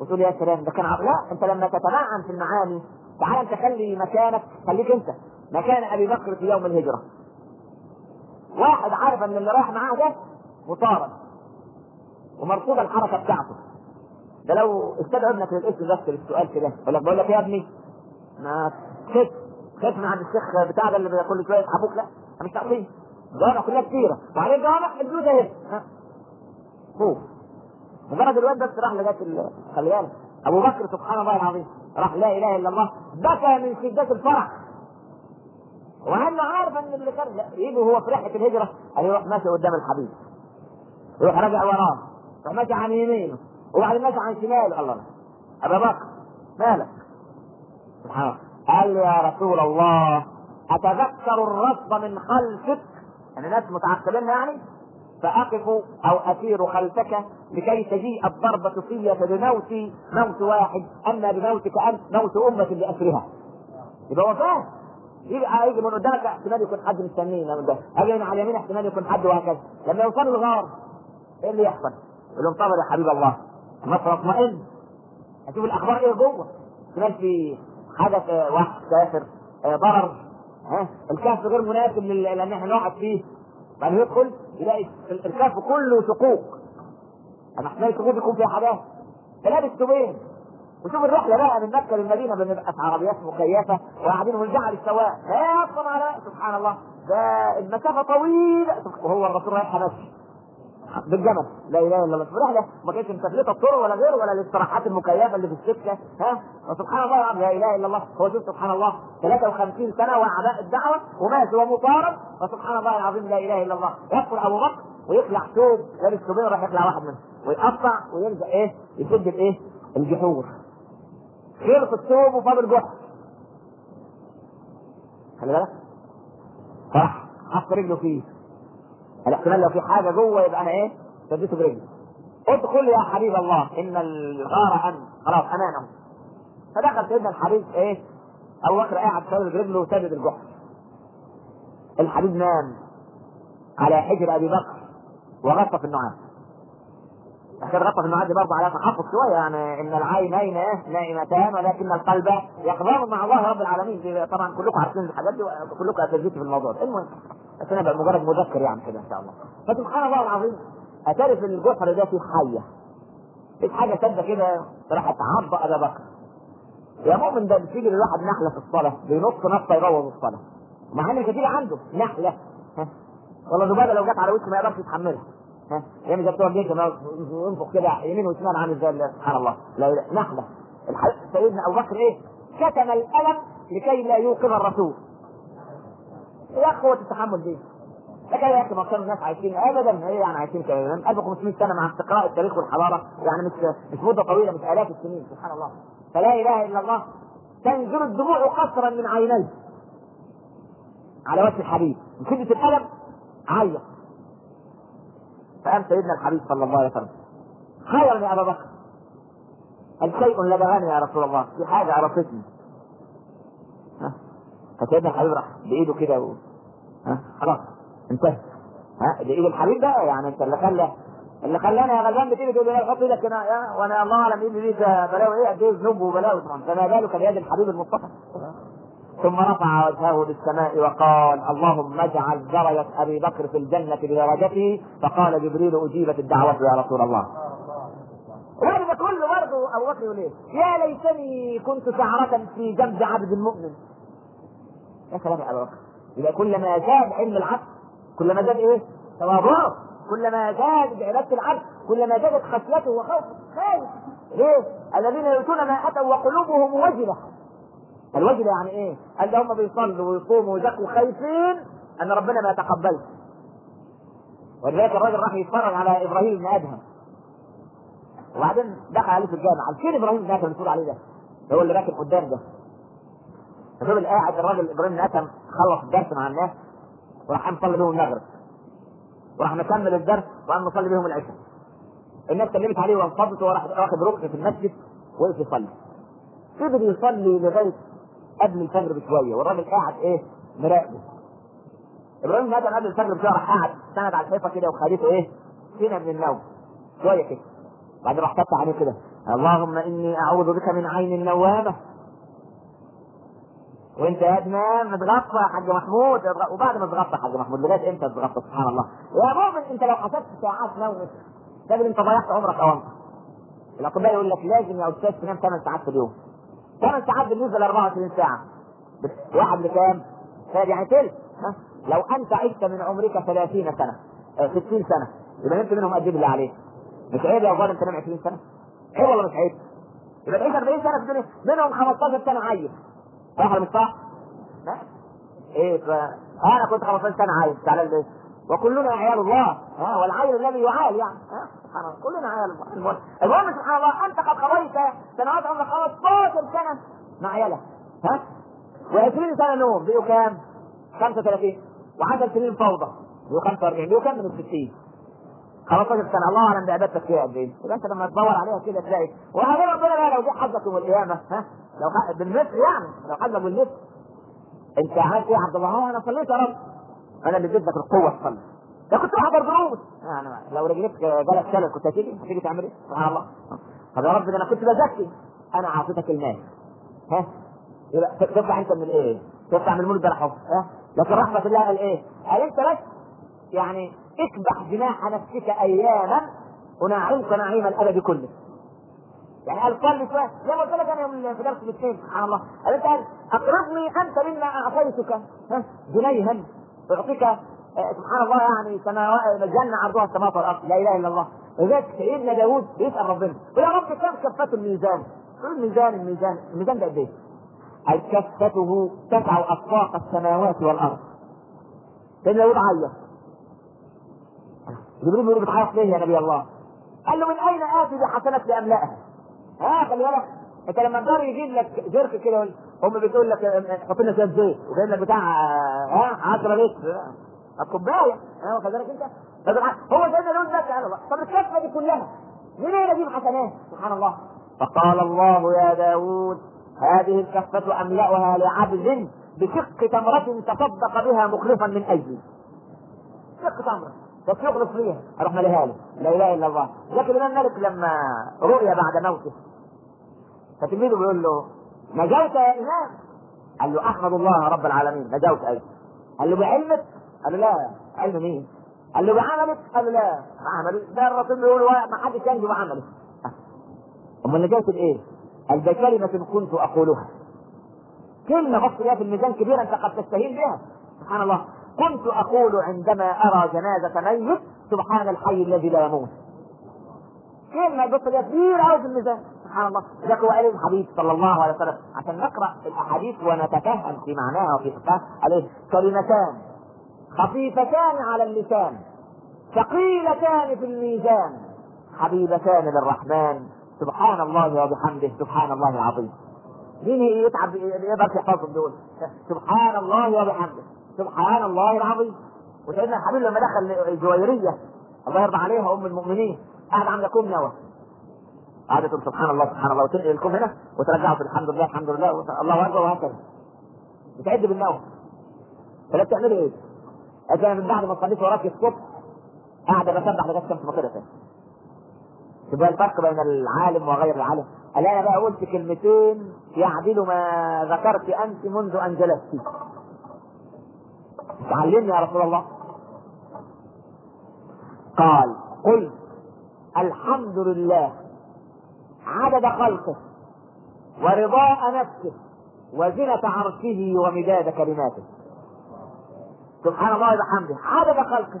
وتقول يا سلام ده كان. لا أنت لما تتمعن في المعاني تعال انت خلي مكانك خليك أنت. مكان أبي بكر في يوم الهجرة. واحد عارف ان اللي رايح معاه ده مطارد ومرصوده الحركه بتاعته. ده لو استدعى ابنك للاسم بس للسؤال كده. يقول لك بقول لك يا ابني ما خف خف من عند الشيخ بتاع ده اللي كل شوية يسحبوك لا مش تعطيه جوامع كلها كثيره وبعدين جوامع الجوز اهي خوف مجرد الواد بس راح لغايه خلي بالك. أبو بكر سبحان الله العظيم. راح لا إله إلا الله. بكى من شدة الفرح. وانه عارف أن اللي كان يجي هو في رحلة الهجرة قال يروح ماشي قدام الحبيب. يروح راجع وراه يروح ماشي عن يمينه وبعدين ماشي عن شماله الله أبا بكر مالك؟ سبحان الله. قال يا رسول الله أتذكر الرصد من خلفك؟ يعني ناس متعقبين يعني؟ فأقف أو أسير خلفك لكي تجيء الضربة في بموتي موت واحد أما بموتك أنت موت أمة بأسرها يبقى وفاة يبقى يجي من قدامك احتمال يكون حد مستنيه من ده. أجي من على اليمين احتمال يكون حد وهكذا. لما يوصلوا الغار إيه اللي يحصل؟ يقول لهم طبعا يا حبيب الله مصر اطمئن أشوف الأخبار إيه جوه؟ احتمال في حدث واحد كافر ضرر ها؟ الكهف غير مناسب لأن إحنا نقعد فيه. بعد يدخل يلاقي الكهف كله شقوق. اما أحتمال الشقوق يكون فيها حاجات. فلابس ثوبين وشوف الرحلة بقى من مكة للمدينة بنبقى في عربيات مكيفه وقاعدين ونزعل السواق. لا يصل على سبحان الله. ده المسافة طويلة. وهو الرسول رايح ماشي بالجمل. لا إله إلا الله. رحله ما كانتش متفلته الطرق ولا غيره ولا الاستراحات المكيفة اللي في السكة. ها؟ وسبحان الله لا إله إلا الله. هو شوف سبحان الله. 53 سنة وعباء الدعوة. ومات ومطارد. وسبحان الله العظيم. لا إله إلا الله. يدخل أبو بكر ويخلع ثوب. لابس ثوبين راح يخلع واحد منهم. ويقطع ويلزق إيه؟ يسد الإيه؟ الجحور. خلص الثوب وفاضل جحر خلي بالك. فراح حط رجله فيه. الاحتمال لو في حاجة جوه يبقى أنا إيه؟ شديته برجلي ادخل يا حبيب الله. إن الغار أن. خلاص امانه فدخل سيدنا الحبيب إيه؟ أبو بكر قاعد شادد رجله وسادد الجحر الحبيب نام على حجر أبي بكر وغطى في النعاس لكن غطى في النعاس دي برضه على تحفظ شوية يعني إن العينين نائمتان ولكن القلب يقظان مع الله رب العالمين. طبعا كلكم عارفين الحاجات دي وكلكم اساتذتي في الموضوع. ده المهم بس أنا بقى مجرد مذكر يعني كده إن شاء الله. فسبحان الله العظيم اتعرف ان الجحر ده فيه حيه في حاجة سادة كده راحت تعض أبا بكر. يا مؤمن ده بتيجي للواحد نحلة في الصلاة بينط نطه يبوظ الصلاة. مع إن كتير عنده نحلة. والله ذبابه لو جت على وشه ما يقدرش يتحملها. هي مش بتوع جيش ينفخ كده يمين وشمال عامل زي سبحان الله. لا الحق سيدنا أبو بكر إيه؟ كتم الألم لكي لا يوقظ الرسول. يا أخوة التحمل دي. لكن يا أخي ما الناس عايشين ابدا. هي يعني عايشين كمان 1500 سنة مع استقراء التاريخ والحضارة. يعني مش مش مدة طويلة مش آلاف السنين. سبحان الله. فلا إله إلا الله. تنزل الدموع قصرا من عينيه. على وجه الحبيب من شده الألم عيط. فقام سيدنا الحبيب صلى الله عليه وسلم. خيرا يا أبا بكر. قال شيء لدغني يا رسول الله. في حاجة عرفتني. فسيدنا الحبيب راح بإيده كده و... خلاص انتهى. ها؟ ده ايد الحبيب بقى يعني انت اللي خلى اللي خلاني يا غلبان بتيجي تقول لي حط إيدك هنا وأنا الله أعلم إيدي دي بلاوي إيه؟ قد إيه ذنوب وبلاوي طبعا. فما بالك بيد الحبيب المصطفى؟ ثم رفع وجهه للسماء وقال اللهم اجعل درجة أبي بكر في الجنة بدرجته فقال جبريل أجيبت الدعوة يا رسول الله وهذا كله برضه أبو بكر يقول إيه؟ يا ليتني كنت شعرة في جنب عبد مؤمن. يا سلام يا أبو بكر. يبقى كلما زاد علم العبد كلما زاد إيه؟ تواضعه كلما زاد بعبادة العبد كلما زادت خشيته وخوفه خايف ليه؟ الذين يؤتون ما أتوا وقلوبهم وجلة الوجلة يعني إيه؟ قال هم بيصلوا ويصوموا ويزكوا خايفين أن ربنا ما يتقبلش ولذلك الراجل راح يتفرج على إبراهيم بن ادهم وبعدين دخل عليه في الجامع. فين إبراهيم بن ادهم بتقول عليه ده؟ هو اللي راكب قدام ده. الراجل قاعد الراجل إبراهيم بن ادهم خلص الدرس مع الناس وراح قام صلي بهم المغرب. وراح مكمل الدرس وقام مصلي بهم العشاء. الناس كلمت عليه وانفضت وراح واخد ركن في المسجد وقف يصلي. فضل يصلي لغاية قبل الفجر بشوية والراجل قاعد إيه؟ مراقبه. إبراهيم ادهم قبل الفجر بشوية راح قاعد سند على الحيطة كده وخليته إيه؟ سنه من النوم. شوية كده. بعدين راح فتح عليه كده. اللهم إني أعوذ بك من عين نوامه وأنت يا ادمان متغطى يا حاج محمود. وبعد ما تغطى حاج محمود لغاية إمتى تتغطى سبحان الله. يا مؤمن أنت لو حسبت ساعات نومك تجد أنت ضيعت عمرك اوامر الأطباء يقول لك لازم يا أستاذ تنام 8 ساعات في اليوم. 8 ساعات بالنسبة ل 24 ساعة واحد لكام؟ يعني تلت لو أنت عشت من عمرك 30 سنة 60 سنة يبقى نمت منهم قد بالله عليك؟ مش عيب يا ظالم تنام 20 سنة؟ عيب ولا مش عيب؟ يبقى تعيش 40 سنة في الدنيا منهم 15 سنة عيل صح ولا مش صح؟ لا إيه ف أنا كنت 15 سنة عايز تعالى ليه؟ وكلنا عيال الله. ها والعيل الذي يعال يعني. ها سبحان الله. كلنا عيال الله. المهم سبحان الله أنت قد قضيت سنوات عمرك 15 سنة مع عيالك. ها؟ و20 سنة نوم. بقوا كام؟ 35 و10 سنين فوضى. بقوا 45 بقوا كام؟ من ال 60 15 سنة. الله أعلم بعبادتك فيها قد إيه. يبقى أنت لما تدور عليها كده تلاقي. وهذا ربنا بقى لو جه حظك يوم القيامة ها؟ لو بالمثل يعني لو حظك بالمثل. انت عملت إيه يا عبد الله؟ أنا صليت يا رب. أنا اللي اديتك القوة تصلي ده كنت بحضر دروس. يعني لو رجليك جالك شلل كنت هتيجي؟ هتيجي تعمل إيه؟ سبحان الله. طب يا رب ده أنا كنت بزكي أنا أعطيتك المال. ها؟ يبقى تطلع أنت من إيه؟ تطلع من المولد بالحب ها؟ لكن رحمة الله قال إيه؟ قال أنت بس يعني اكبح جناح نفسك أياما ونعيمك نعيم الأبد كله. يعني قال صلي شوية. زي ما قلت لك أنا يوم في درس الاثنين. سبحان الله. قال أنت اقرضني أنت مما أعطيتك. ها؟ جنيها. اعطيك سبحان الله يعني سماوات الجنه عرضها السماوات والارض لا إله إلا الله لذلك سيدنا داوود بيسال ربنا يا رب كم كفته الميزان؟ الميزان الميزان الميزان ده قد إيه؟ قال كفته تسع اطواق السماوات والأرض سيدنا داوود عيط جبريل بيقول بتعيط ليه يا نبي الله؟ قال له من أين آتي بحسنات لاملاها؟ ها خلي بالك أنت لما الجار يجيب لك جرك كده هم بتقول لك حط لنا شوية زيت؟ وجايب لك بتاع ها 10 لتر الكوباية. ها واخد بالك انت. هو سيدنا لون ده سبحان طب الكفة دي كلها منين أجيب حسنات سبحان الله. فقال الله يا داوود هذه الكفة أملأها لعبد بشق تمرة تصدق بها مخلصا من أجلي شق تمرة. بس يخلص فيها أروح ماليها له. لا إله إلا الله. لكن الإمام مالك لما رؤي بعد موته فتلميذه بيقول له نجوت يا إمام. قال له احمد الله رب العالمين. نجوت أيضا قال له بعلمك؟ قال له لا. علم مين؟ قال له بعملك؟ قال له لا. بعملي ده الرسول بيقول ما حدش ينجو بعمله. امال نجوت بايه؟ قال ده كلمة كنت أقولها. كلمة ليها في الميزان كبيرة أنت قد تستهين بها. سبحان الله. كنت أقول عندما أرى جنازة ميت سبحان الحي الذي لا يموت. كلمة ليها كبيرة قوي في الميزان. سبحان الله. هو قال الحديث صلى الله عليه وسلم عشان نقرأ الأحاديث ونتفهم في معناها وفي فقهها عليه كلمتان خفيفتان على اللسان ثقيلتان في الميزان حبيبتان للرحمن سبحان الله وبحمده سبحان الله العظيم. مين يتعب يقدر يحفظهم دول؟ سبحان الله وبحمده سبحان الله العظيم. وسيدنا الحبيب لما دخل الجويرية الله يرضى عليها أم المؤمنين قاعد عامله كوم نوى. تقول سبحان الله سبحان الله. وتنقل الكوم هنا وترجعه في الحمد لله الحمد لله الله أكبر وهكذا. بتعد بالنوم. فلا بتعملي إيه؟ أنت من بعد ما صليت وراك الصبح قاعد بسبح لغايه الشمس ما طلعت تبقى الفرق بين العالم وغير العالم. قال أنا بقى قلت كلمتين يعدل ما ذكرت أنت منذ أن جلست. علمني يا رسول الله. قال قل الحمد لله عدد خلقه ورضاء نفسه وزنة عرشه ومداد كلماته. سبحان الله وبحمده. عدد خلقه.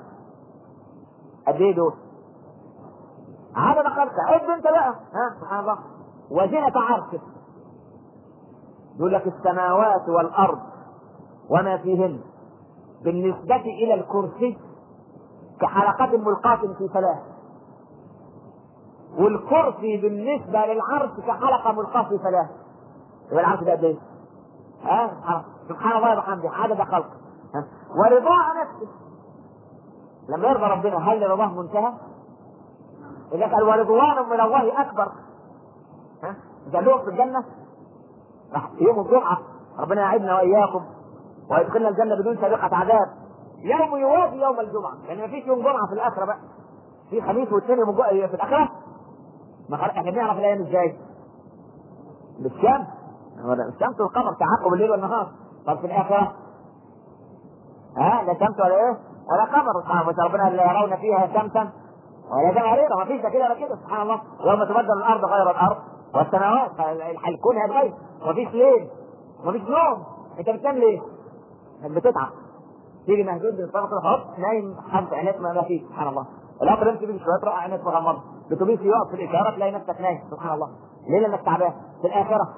قد إيه دول؟ عدد خلقه. عد أنت بقى. ها؟ سبحان الله. وزنة عرشه. يقول لك السماوات والأرض وما فيهن. بالنسبة إلى الكرسي كحلقة ملقاة في فلاة والكرسي بالنسبة للعرش كحلقة في فلاة يبقى العرش ده قد إيه؟ ها سبحان الله وبحمده عدد خلقه ها؟ ورضاء نفسه. لما يرضى ربنا هل رضاه منتهى؟ إذا قال ورضوان من الله أكبر. ها؟ قال لهم في الجنة راح يوم الجمعة ربنا يعيدنا وإياكم ويدخلنا الجنة بدون سابقة عذاب. يوم يوافي يوم الجمعة. يعني ما فيش يوم جمعة في الآخرة بقى. في خميس واثنين في الآخرة. ما خلق إحنا بنعرف الأيام إزاي؟ بالشمس الشمس والقمر تعاقب الليل والنهار. طب في الآخرة؟ ها لا شمس ولا إيه؟ ولا قمر ربنا لا يرون فيها شمسا ولا زمهريرا ما فيش كده ولا كده؟ سبحان الله. يوم تبدل الأرض غير الأرض والسماوات الكون هيتغير. مفيش ليل مفيش نوم. أنت بتنام ليه؟ بتتعب. تيجي مهدود بالصبح هوب نايم خمس عينات ما فيش. سبحان الله. القطر يمشي بيه شوية تروح عينات مغمضه الاتوبيس يقف في الاشاره تلاقي نفسك نايم. سبحان الله. ليه لانك تعبان. في الآخرة.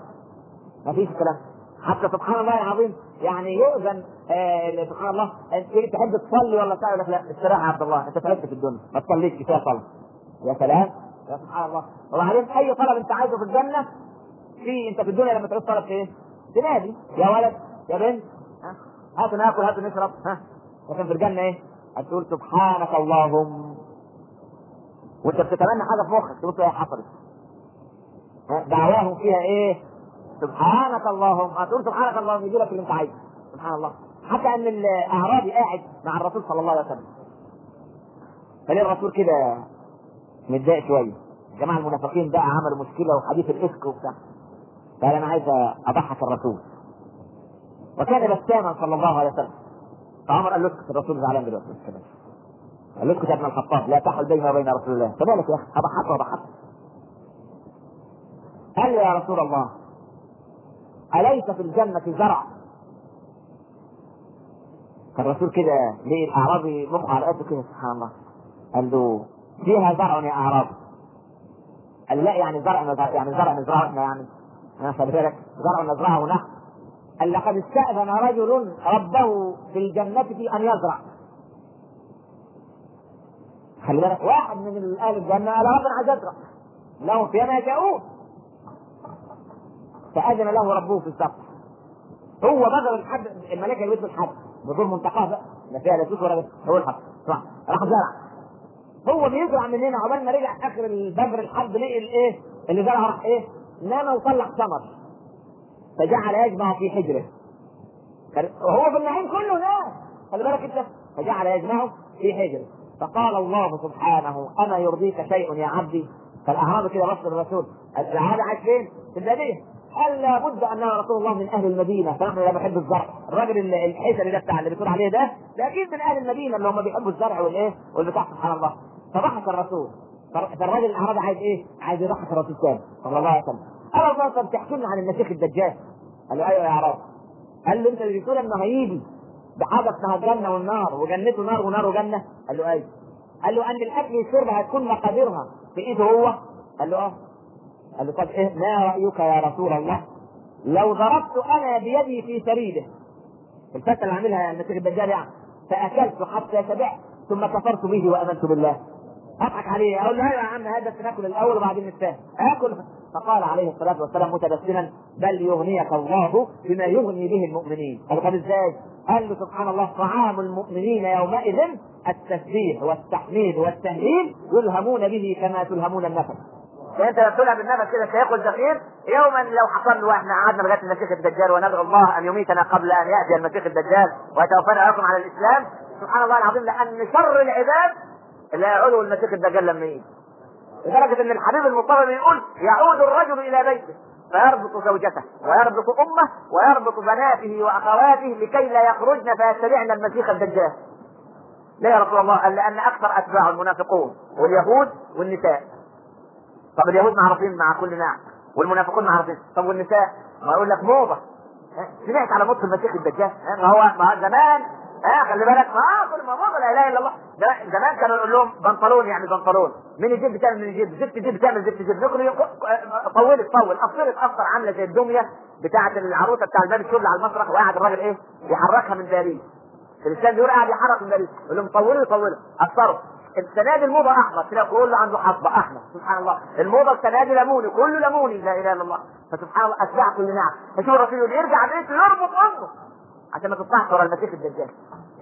ما فيش الكلام حتى سبحان الله العظيم يعني يؤذن آه سبحان الله انت تحب تصلي ولا تعمل لك لا استراحة يا عبد الله. أنت تعبت في الدنيا. ما تصليش كفاية صلاة. يا سلام. يا سبحان الله. وبعدين أي طلب أنت عايزه في الجنة في أنت في الدنيا لما تعوز طلب إيه؟ تنادي. يا ولد يا بنت. ها؟ هاتوا ناكل هاتوا نشرب. ها؟ لكن في الجنة إيه؟ هتقول سبحانك اللهم. وانت بتتمنى حاجة في مخك تقول إيه حصلت. دعواهم فيها إيه؟ سبحانك اللهم. هتقول سبحانك اللهم يجي لك اللي أنت عايزه. سبحان الله. حتى إن الاعرابي قاعد مع الرسول صلى الله عليه وسلم. فليه الرسول كده متضايق شوية؟ الجماعه المنافقين بقى عملوا مشكلة وحديث الإفك وبتاع. قال أنا عايز أضحك الرسول. وكان بساما صلى الله عليه وسلم. فعمر قال له اسكت الرسول زعلان دلوقتي. اسكت يا ابن الخطاب. لا تحل بيني وبين رسول الله. فمالك يا أخي اضحك واضحك قال يا رسول الله أليس في الجنة زرع؟ فالرسول كده ليه الأعرابي مخه على قده كده سبحان الله. قال له فيها زرع يا أعرابي. قال لا يعني زرع يعني زرع نزرعه يعني خلي بالك. زرع نزرعه نحن قال لقد استأذن رجل ربه في الجنة في أن يزرع. خلي بالك واحد من أهل الجنة قال ربنا عايز يزرع لهم فيها ما يشاءون. فأذن له ربه في السقف. هو بذل الحد الملائكة اللي الحد. بدون منتقاه بقى. لا فيها لا ولا بس هو الحد. صح راح زرع. هو بيزرع من هنا. عقبال ما رجع آخر البذر الحد لقي الإيه؟ اللي زرع راح إيه؟ نام وطلع ثمر. فجعل يجمع في حجره. وهو في النعيم كله نام. خلي بالك أنت. فجعل يجمعه في حجره. فقال الله سبحانه أما يرضيك شيء يا عبدي؟ فالاعرابي كده بص للرسول الاعرابي عايش فين؟ في الباديه قال لابد انه رسول الله من أهل المدينة؟ فنحن لا بنحب الزرع. الراجل الحيثري ده بتاع اللي بتقول عليه ده ده أكيد من أهل المدينة اللي هم بيحبوا الزرع والإيه؟ والبتاع. سبحان الله. فضحك الرسول. فالراجل الاعرابي عايز إيه؟ عايز يضحك الرسول تاني صلى الله عليه وسلم. قال الله طب تحكي لنا عن المسيح الدجال. قال له أيوه يا عرب قال له أنت اللي بتقول إنه هيجي. بحاجه اسمها الجنه والنار وجنته نار ونار وجنه قال له أيوه قال له ان الأكل والشرب هتكون مقاديرها. في ايده هو. قال له آه. قال له طب إيه؟ ما رأيك يا رسول الله؟ لو ضربت أنا بيدي في سريده الفترة اللي عاملها المسيح الدجال يعني. فأكلت حتى شبعت ثم كفرت به وأمنت بالله. أضحك عليه. أقول له يا عم هذا ناكل الأول وبعدين نتفاهم أكل. فقال عليه الصلاة والسلام متبسما بل يغنيك الله بما يغني به المؤمنين. قال طب إزاي؟ قال له سبحان الله طعام المؤمنين يومئذ التسبيح والتحميد والتهليل يلهمون به كما تلهمون النفس. انت بتقولها بالنفس كده سيأكل زفير يوما لو حصل له وإحنا قعدنا لغاية المسيح الدجال وندعو الله أن يميتنا قبل أن يأتي المسيح الدجال ويتوفانا لكم على الإسلام سبحان الله العظيم لأن شر العباد اللي هيقعدوا المسيح الدجال لما يجي لدرجة إن الحبيب المصطفى بيقول يعود الرجل إلى بيته فيربط زوجته ويربط أمه ويربط بناته وأخواته لكي لا يخرجن فيتبعن المسيح الدجال. ليه يا رسول الله؟ قال لأن أكثر أتباع المنافقون واليهود والنساء. طب اليهود معروفين مع كل نعم والمنافقون معروفين، طب والنساء؟ ما يقول لك موضة. ها؟ سمعت على موت المسيح الدجال؟ ما هو ما زمان ها خلي بالك. آه كل ما موضه لا إله إلا الله. زمان كانوا يقول لهم بنطلون يعني بنطلون. من يجيب بتعمل من يجيب زفت جيب بتعمل زفت جيب نقول طولت طول. قصرت قصر عاملة زي الدمية بتاعه العروسة بتاع الباب الشغل على المسرح وقاعد الراجل إيه؟ يحركها من باريس. الإنسان بيقول قاعد يحرك من باريس. يقول لهم طولوا طولوا. قصروا السنة دي الموضة أحمر. تلاقي كله عنده حصبه أحمر. سبحان الله. الموضة السنة دي ليموني. كله ليموني. لا إله إلا الله. فسبحان الله اتباع كل نعم. فشوف الرسول يقول يرجع بيته يربط أمه. عشان ما تطلعش ورا المسيح الدجال.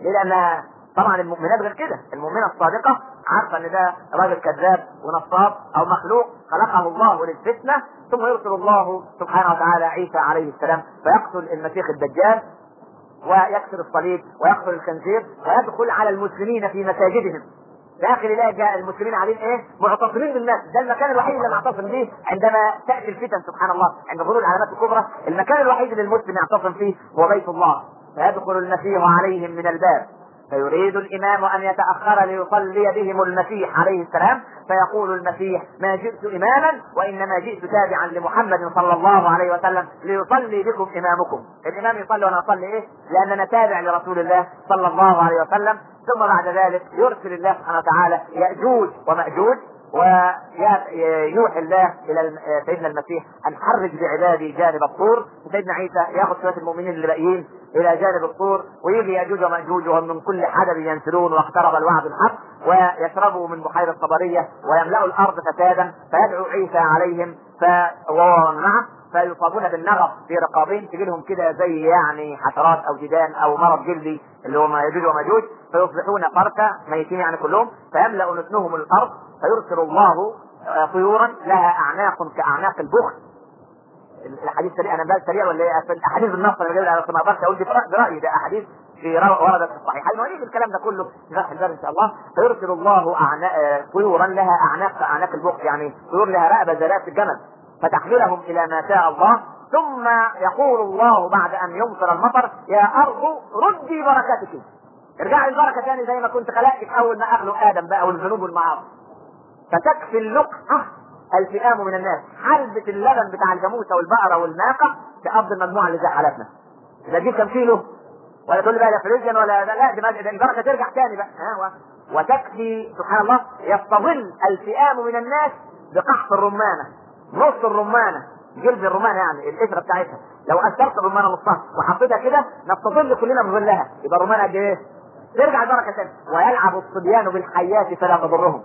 ليه؟ لأن طبعا المؤمنات غير كده. المؤمنة الصادقة عارفة إن ده راجل كذاب ونصاب أو مخلوق خلقه الله للفتنة ثم يرسل الله سبحانه وتعالى عيسى عليه السلام فيقتل المسيح الدجال ويكسر الصليب ويقتل الخنزير ويدخل على المسلمين في مساجدهم. داخل جاء المسلمين عليه إيه؟ معتصمين بالناس، ده المكان الوحيد اللي معتصم به عندما تأتي الفتن سبحان الله، عند ظهور العلامات الكبرى، المكان الوحيد اللي المسلم يعتصم فيه هو بيت الله، فيدخل المسيح عليهم من الباب. فيريد الإمام أن يتأخر ليصلي بهم المسيح عليه السلام. فيقول المسيح ما جئت إماما وإنما جئت تابعا لمحمد صلى الله عليه وسلم ليصلي بكم إمامكم. الإمام يصلي وأنا أصلي إيه؟ لأننا تابع لرسول الله صلى الله عليه وسلم. ثم بعد ذلك يرسل الله سبحانه وتعالى يأجوج ومأجوج. ويوحي الله إلى سيدنا المسيح أن حرج بعبادي جانب الطور. سيدنا عيسى يأخذ شوية المؤمنين اللي باقيين إلى جانب الطور ويجي ياجوج وماجوج وهم من كل حدب ينسلون واقترب الوعد الحق ويشربوا من بحيره صبريه ويملأوا الأرض فسادا فيدعو عيسى عليهم وهو معه. فيصابون بالنغص في رقابهم تجي لهم كده زي يعني حشرات أو ديدان أو مرض جلدي اللي هو ياجوج وماجوج فيصبحون فركا ميتين يعني كلهم فيملأ نتنهم الأرض فيرسل الله طيورا لها أعناق كأعناق البخت الحديث سريع أنا بقى سريع ولا إيه؟ احاديث النص أنا ما أقدرش أقول برأيي ده أحاديث في وردت في الصحيحين ونيجي الكلام ده كله في فتح الباب إن شاء الله. فيرسل الله أعناق طيورا لها اعناق كاعناق البخت يعني طيور لها رقبة زي رقبه الجمل فتحملهم إلى ما شاء الله. ثم يقول الله بعد أن يمطر المطر يا أرض ردي بركتك. ارجعي البركة تاني زي ما كنت خلقتك أول ما أخلق آدم بقى والذنوب والمعاصي فتكفي اللقحه الفئام من الناس. حلبة اللبن بتاع الجاموسة والبقرة والناقة تقضي المجموعة اللي زي حالتنا. لا تجيب كم كيلو ولا تقول لي بقى ده ولا لا دي البركة ترجع تاني بقى. ها وتكفي سبحان الله يستظل الفئام من الناس بقحط الرمانة. نص الرمانة جلد الرمانة يعني القشرة بتاعتها. لو أثرت الرمانة نصها وحطيتها كده نستظل كلنا بظلها يبقى الرمانة قد إيه؟ ترجع البركة تاني ويلعب الصبيان بالحيات فلا تضرهم.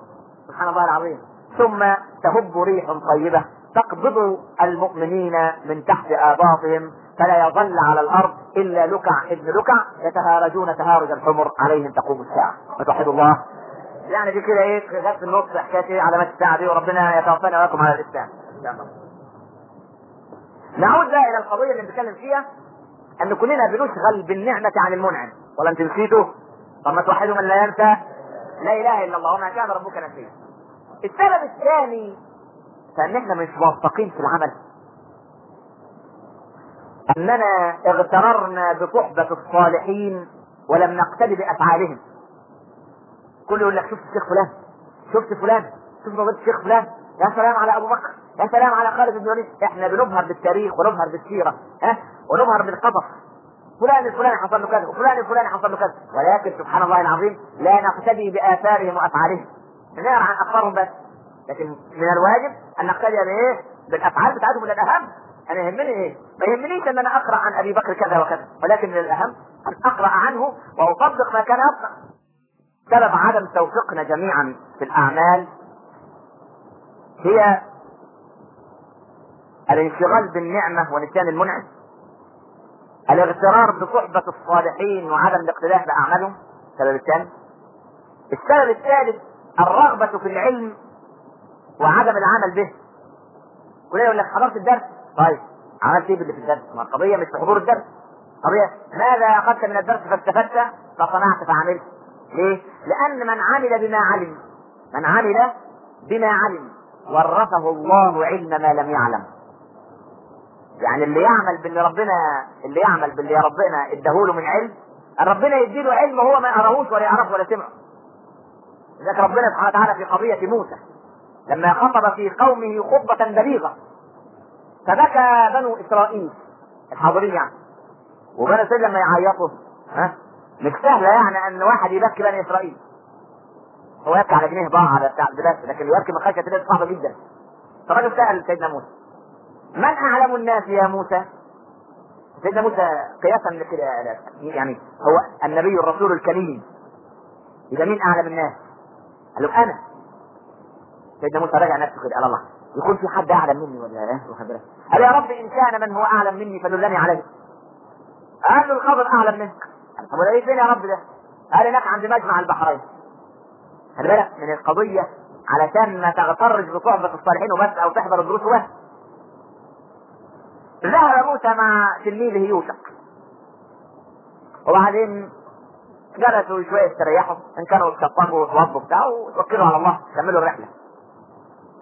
سبحان الله العظيم. ثم تهب ريح طيبة تقبض المؤمنين من تحت آباطهم فلا يظل على الأرض إلا لكع ابن لكع يتهارجون تهارج الحمر عليهم تقوم الساعة. وتوحد الله. يعني دي كده إيه؟ في النص حكاية علامات الساعة دي وربنا يتوفانا وياكم على الإسلام. نعود بقى إلى القضية اللي بنتكلم فيها إن كلنا بنشغل بالنعمة عن المنعم. ولا انت نسيته طب ما توحدوا من لا ينسى. لا إله إلا الله وما كان ربك نسيا السبب الثاني فان إحنا مش موفقين في العمل. إننا اغتررنا بصحبة الصالحين ولم نقتدي بأفعالهم. كل يقول لك شفت الشيخ فلان؟ شفت فلان؟ شفت فضيلة الشيخ فلان؟ يا سلام على أبو بكر. يا على خالد بن الوليد. إحنا بنبهر بالتاريخ ونبهر بالسيرة ها؟ ونبهر بالقصص. فلان الفلاني حصل له كذا وفلان الفلاني حصل له كذا. ولكن سبحان الله العظيم لا نقتدي بآثارهم وأفعالهم. نقرا عن أخبارهم بس. لكن من الواجب أن نقتدي بايه؟ بالأفعال بتاعتهم من الأهم؟ أنا يهمني إيه؟ ما يهمنيش إن أنا أقرأ عن أبي بكر كذا وكذا ولكن من الأهم أن أقرأ عنه واطبق ما كان يصنع سبب عدم توفيقنا جميعا في الأعمال هي الانشغال بالنعمة ونسيان المنعم. الاغترار بصحبة الصالحين وعدم الاقتداء بأعمالهم. السبب الثاني. السبب الثالث الرغبة في العلم وعدم العمل به. كل يقول لك حضرت الدرس؟ طيب عملت إيه باللي في الدرس؟ ما القضية مش في حضور الدرس. قضية ماذا أخذت من الدرس فاستفدت؟ فصنعت فعملت. ليه؟ لأن من عمل بما علم من عمل بما علم ورثه الله علم ما لم يعلم. يعني اللي يعمل باللي ربنا اللي يعمل باللي ربنا اداهوله من علم ربنا يديله علم هو ما يراهوش ولا يعرفه ولا سمعه لذلك ربنا سبحانه وتعالى في قضية موسى لما خطب في قومه خطبة بليغة فبكى بنو إسرائيل. الحاضرين يعني. وبنو إسرائيل لما يعيطوا ها؟ مش سهلة يعني أن واحد يبكي بني إسرائيل. هو يبكي على جنيه ضاع على بتاع بس لكن يبكي من خشية الله صعبة جدا. فالراجل سأل سيدنا موسى من أعلم الناس يا موسى؟ سيدنا موسى قياسا يعني هو النبي الرسول الكريم يبقى مين أعلم الناس؟ قال له أنا سيدنا موسى راجع نفسه كده قال الله يكون في حد أعلم مني ولا؟ واخد بالك؟ قال يا رب إن كان من هو أعلم مني فدلني عليه قال له الخبر أعلم منك طب وده فين يا رب ده؟ قال هناك عند مجمع البحرين خلي بالك من القضية علشان ما تغترش بصحبة الصالحين وبس أو تحضر الدروس وبس ذهب موسى مع تلميذه يوشع وبعدين جلسوا شوية استريحوا إن كانوا اتشطبوا وتوضوا بتاع وتوكلوا على الله كملوا الرحلة.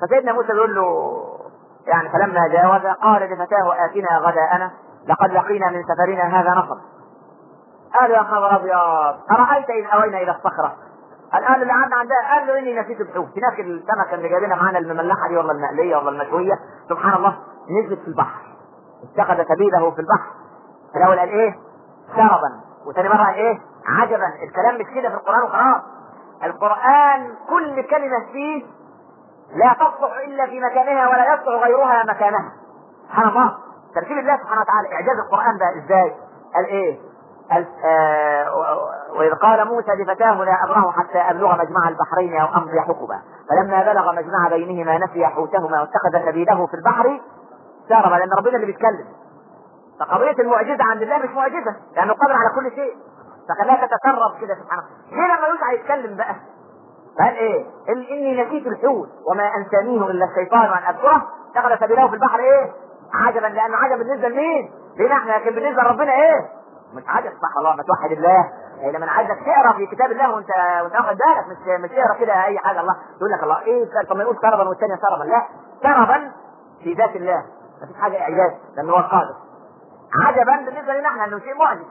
فسيدنا موسى بيقول له يعني فلما جاوز قال لفتاه آتنا غداءنا لقد لقينا من سفرنا هذا نصب. قال يا خبر أبيض أرأيت إذ أوينا إلى الصخرة؟ الآن اللي قعدنا عندها قال له إني نسيت الحوت. هناك السمكة اللي جايبينها معانا المملحة دي ولا المقلية ولا المشوية. سبحان الله نزلت في البحر. اتخذ سبيله في البحر. الأول قال إيه سربا وثاني مرة قال إيه؟ عجبا. الكلام مش كده في القرآن وخلاص. القرآن كل كلمة فيه لا تصلح إلا في مكانها ولا يصلح غيرها مكانها. سبحان الله. ترتيب الله سبحانه وتعالى. إعجاز القرآن ده إزاي؟ قال إيه؟ قال آه وإذ قال موسى لفتاه لا أبره حتى أبلغ مجمع البحرين أو أمضي حقبا فلما بلغ مجمع بينهما نسي حوتهما واتخذ سبيله في البحر سارب لأن ربنا اللي بيتكلم. فقضية المعجزة عند الله مش معجزة لأنه قادر على كل شيء. فخلاها تتسرب كده سبحانه ليه لما يوسع يتكلم بقى؟ قال إيه؟ إني نسيت الحوت وما أنسانيه إلا الشيطان ان اذكره اتخذ سبيله في البحر إيه؟ عجبا لأنه عجب بالنسبة لمين؟ لنا إحنا لكن بالنسبة لربنا إيه؟ مش عجب صح الله ما توحد الله. إيه لما أنا عايزك تقرأ في كتاب الله وأنت وأنت واخد بالك مش مش تقرأ كده أي حاجة. الله يقول لك الله إيه طب ما يقول سربا والثانيه سربا؟ لا سربا في ذات الله. ما فيش حاجة إعجاز لأنه هو القادر. عجبا بالنسبة لنا إحنا إنه شيء معجز.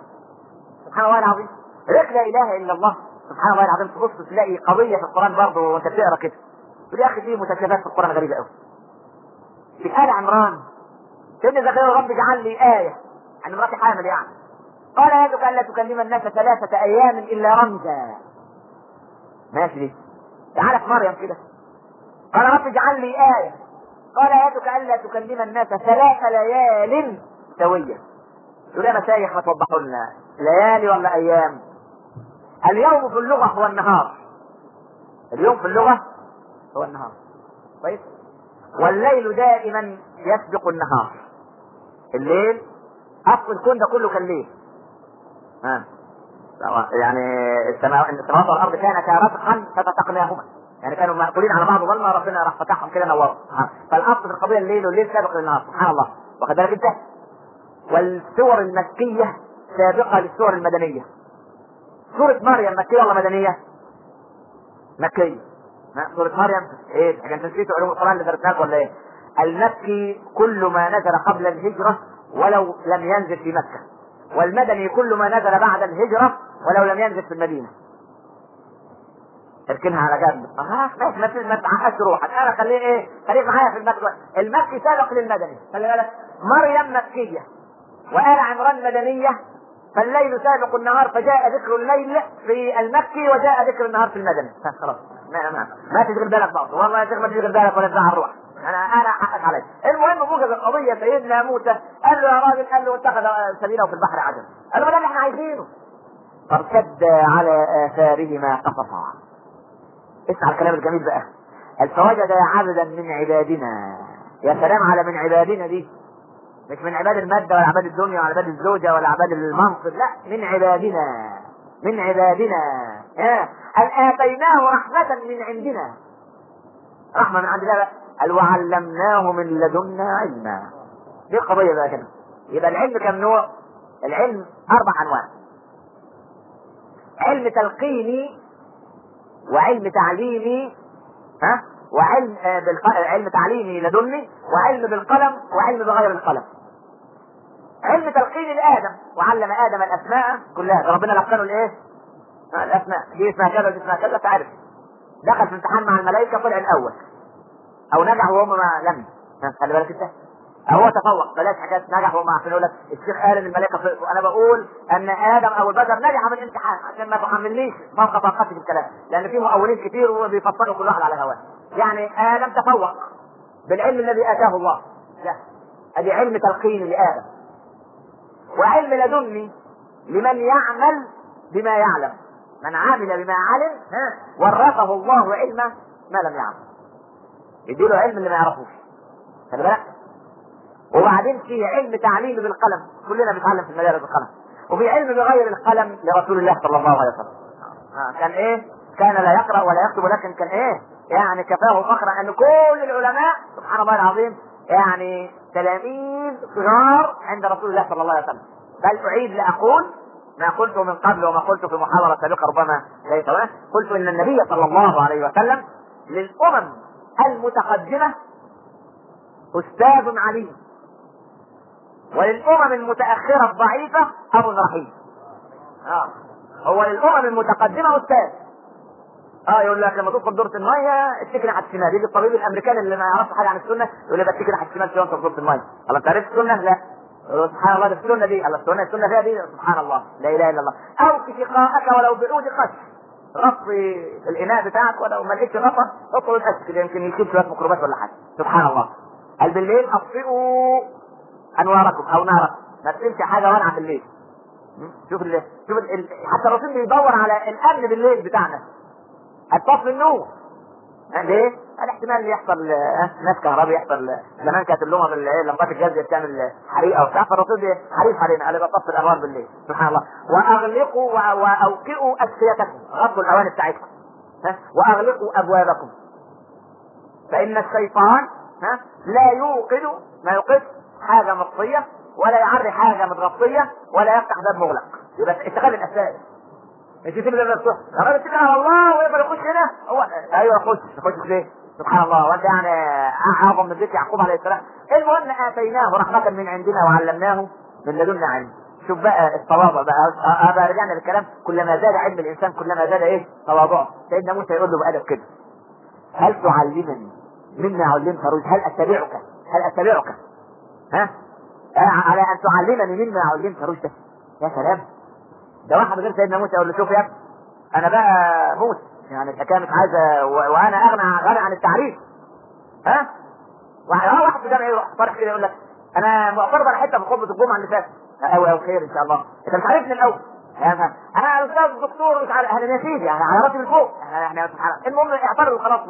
سبحان الله العظيم. ريك لا إله إلا الله. سبحان الله العظيم. تبص تلاقي قضية في القرآن برضه وأنت بتقرأ كده. تقول يا أخي في متشابهات في القرآن غريبة قوي في آل عمران. سيدنا زكريا رب اجعل لي آية عن امراتي حامل يعني. قال يدك الا تكلم الناس ثلاثة أيام إلا رمزا. ماشي دي تعالى في مريم كده. قال رب اجعل لي آية قال يدك ألا تكلم الناس ثلاث ليال سويه يقول يا مشايخ ما توضحوا لنا ليالي ولا أيام؟ اليوم في اللغة هو النهار. اليوم في اللغة هو النهار. كويس والليل دائما يسبق النهار. الليل أصل الكون ده كله كان ليل. ها يعني السماء السماوات والأرض كانتا رتقا ففتقناهما. يعني كانوا مأكولين على بعض ظلمه ربنا راح فتحهم كده نوروا فالاصل في القضية الليل والليل سابق للنهار سبحان الله واخد بالك انت والسور المكية سابقة للسور المدنية سورة مريم مكية ولا مدنية؟ مكية سورة مريم إيه؟ عشان نسيت علوم القرآن اللي درسناك ولا إيه؟ المكي كل ما نزل قبل الهجرة ولو لم ينزل في مكة. والمدني كل ما نزل بعد الهجرة ولو لم ينزل في المدينة. اركنها على جنب. آه ماشي ما تعقدش روحك، أنا خليه إيه؟ خليك معايا في المكي المكي سابق للمدني، خلي بالك. مريم مكية. وآل عمران مدنية. فالليل سابق النهار فجاء ذكر الليل في المكي وجاء ذكر النهار في المدني. خلاص. ما ما ما تشغل بالك برضه. والله يا شيخ ما تشغل بالك ولا تزعل روحك. أنا أنا حقك علي المهم موجز القضية سيدنا موسى. قال له يا راجل قال له اتخذ سبيله في البحر عجب قال له ده اللي إحنا عايزينه. فارتد على اثارهما قصصا اسمع الكلام الجميل بقى. قال فوجد عبدا من عبادنا. يا سلام على من عبادنا دي. مش من عباد المادة ولا عباد الدنيا ولا عباد الزوجة ولا عباد المنصب. لا من عبادنا. من عبادنا. آه. قال آتيناه رحمة من عندنا. رحمة من عندنا بقى قال وعلمناه من لدنا علما. دي القضية بقى كده. يبقى العلم كم نوع؟ العلم أربع أنواع. علم تلقيني وعلم تعليمي ها؟ وعلم آه، بالق... علم تعليمي لدني وعلم بالقلم وعلم بغير القلم. علم تلقين لادم وعلم آدم الأسماء كلها. ربنا لقنه الإيه؟ آه، الأسماء. دي اسمها كذا ودي اسمها كذا تعرف. دخل في امتحان مع الملائكة طلع الأول. أو نجح وهم ما لم. خلي بالك انت. هو تفوق. بلاش حاجات نجح وما عشان يقول لك الشيخ قال ان الملائكه أنا بقول أن آدم أو البشر نجح من الامتحان عشان ما تحملنيش فوق طاقتي في الكلام. لأن في مؤولين كتير وبيفصلوا كل واحد على هواه. يعني آدم تفوق بالعلم الذي آتاه الله. لا. أدي علم تلقين لآدم. وعلم لدني لمن يعمل بما يعلم. من عمل بما علم ها. ورثه الله علم ما لم يعلم يديله علم اللي ما يعرفوش. خلي بالك. وبعدين في علم تعليم بالقلم كلنا بنتعلم في المدارس بالقلم وفي علم بغير القلم لرسول الله صلى الله عليه وسلم. آه، كان إيه؟ كان لا يقرأ ولا يكتب ولكن كان إيه؟ يعني كفاه فخرا أن كل العلماء سبحان الله العظيم يعني تلاميذ صغار عند رسول الله صلى الله عليه وسلم. بل أعيد لأقول ما قلته من قبل وما قلته في محاضرة سابقة ربما ليس قلت إن النبي صلى الله عليه وسلم للأمم المتقدمة أستاذ عليم. وللأمم المتأخرة الضعيفة أبو رحيم آه. هو للأمم المتقدمة أستاذ. آه يقول لك لما تدخل دورة المية اتكل على الشمال. يجي الطبيب الأمريكاني اللي ما يعرفش حاجة عن السنة يقول لك اتكل على الشمال شوية وانت في دورة المية؟ الله أنت عرفت السنة؟ لا. سبحان الله ده السنة دي. الله السنة السنة فيها دي؟ سبحان الله. لا إله إلا الله. اوفي شقاءك ولو بعود قش. غطي الإناء بتاعك ولو ما لقيتش حطه القش كده يمكن يشيل شوية ميكروبات ولا حاجة. سبحان الله. قال بالليل أطفئوا. أنواركم أو ناركم. ما تقيمش حاجة وانعة بالليل شوف ال... شوف ال... حتى الرسول بيدور على الأمن بالليل بتاعنا. الطفل النور ليه؟ الاحتمال اللي يحصل آه، ناس كهرباء يحصل آه، زمان كانت اللمبه بال- إيه، لمبات الجاز بتعمل آه، حريقة وبتاع. فالرسول حريص علينا قال يبقى طفي الأنوار بالليل. سبحان الله. وأغلقوا وأوقئوا اسقيتكم غطوا الاواني بتاعتكم. ها؟ وأغلقوا أبوابكم. فإن الشيطان ها لا يوقد ما يوقد حاجة مطفيه ولا يعري حاجة متغطيه ولا يفتح باب مغلق. يبقى اتخاذ الأسباب. مش يسيب الباب مفتوح يا راجل على الله ويقدر يخش هنا؟ هو أيوه خش خش ليه؟ سبحان الله. وأنت يعني أعظم من بيت يعقوب عليه السلام. المهم آتيناه رحمة من عندنا وعلمناه من لدنا علم. شوف بقى التواضع بقى. أ- بقى رجعنا للكلام. كلما زاد علم الإنسان كلما زاد إيه؟ تواضعه سيدنا موسى يقول له بأدب كده. هل تعلمني؟ مما علمت رشد هل أتبعك؟ هل أتبعك؟ ها؟ على أن تعلمني مما علمت رشدا يا سلام. ده واحد غير سيدنا موسى يقول له شوف يا ابني أنا بقى موسى. يعني الحكاية مش عايزة وأنا أغنى غني عن التعريف. ها؟ واحد آه واحد في جامع يروح طارح كده يقول لك أنا معترض على حتة في خطبه الجمعة اللي فاتت. أو أو خير إن شاء الله. أنت مش عارفني الأول. أنا أستاذ دكتور مش عارف يا سيدي يعني على راسي من فوق. يعني إحنا المهم اعترضوا خلاص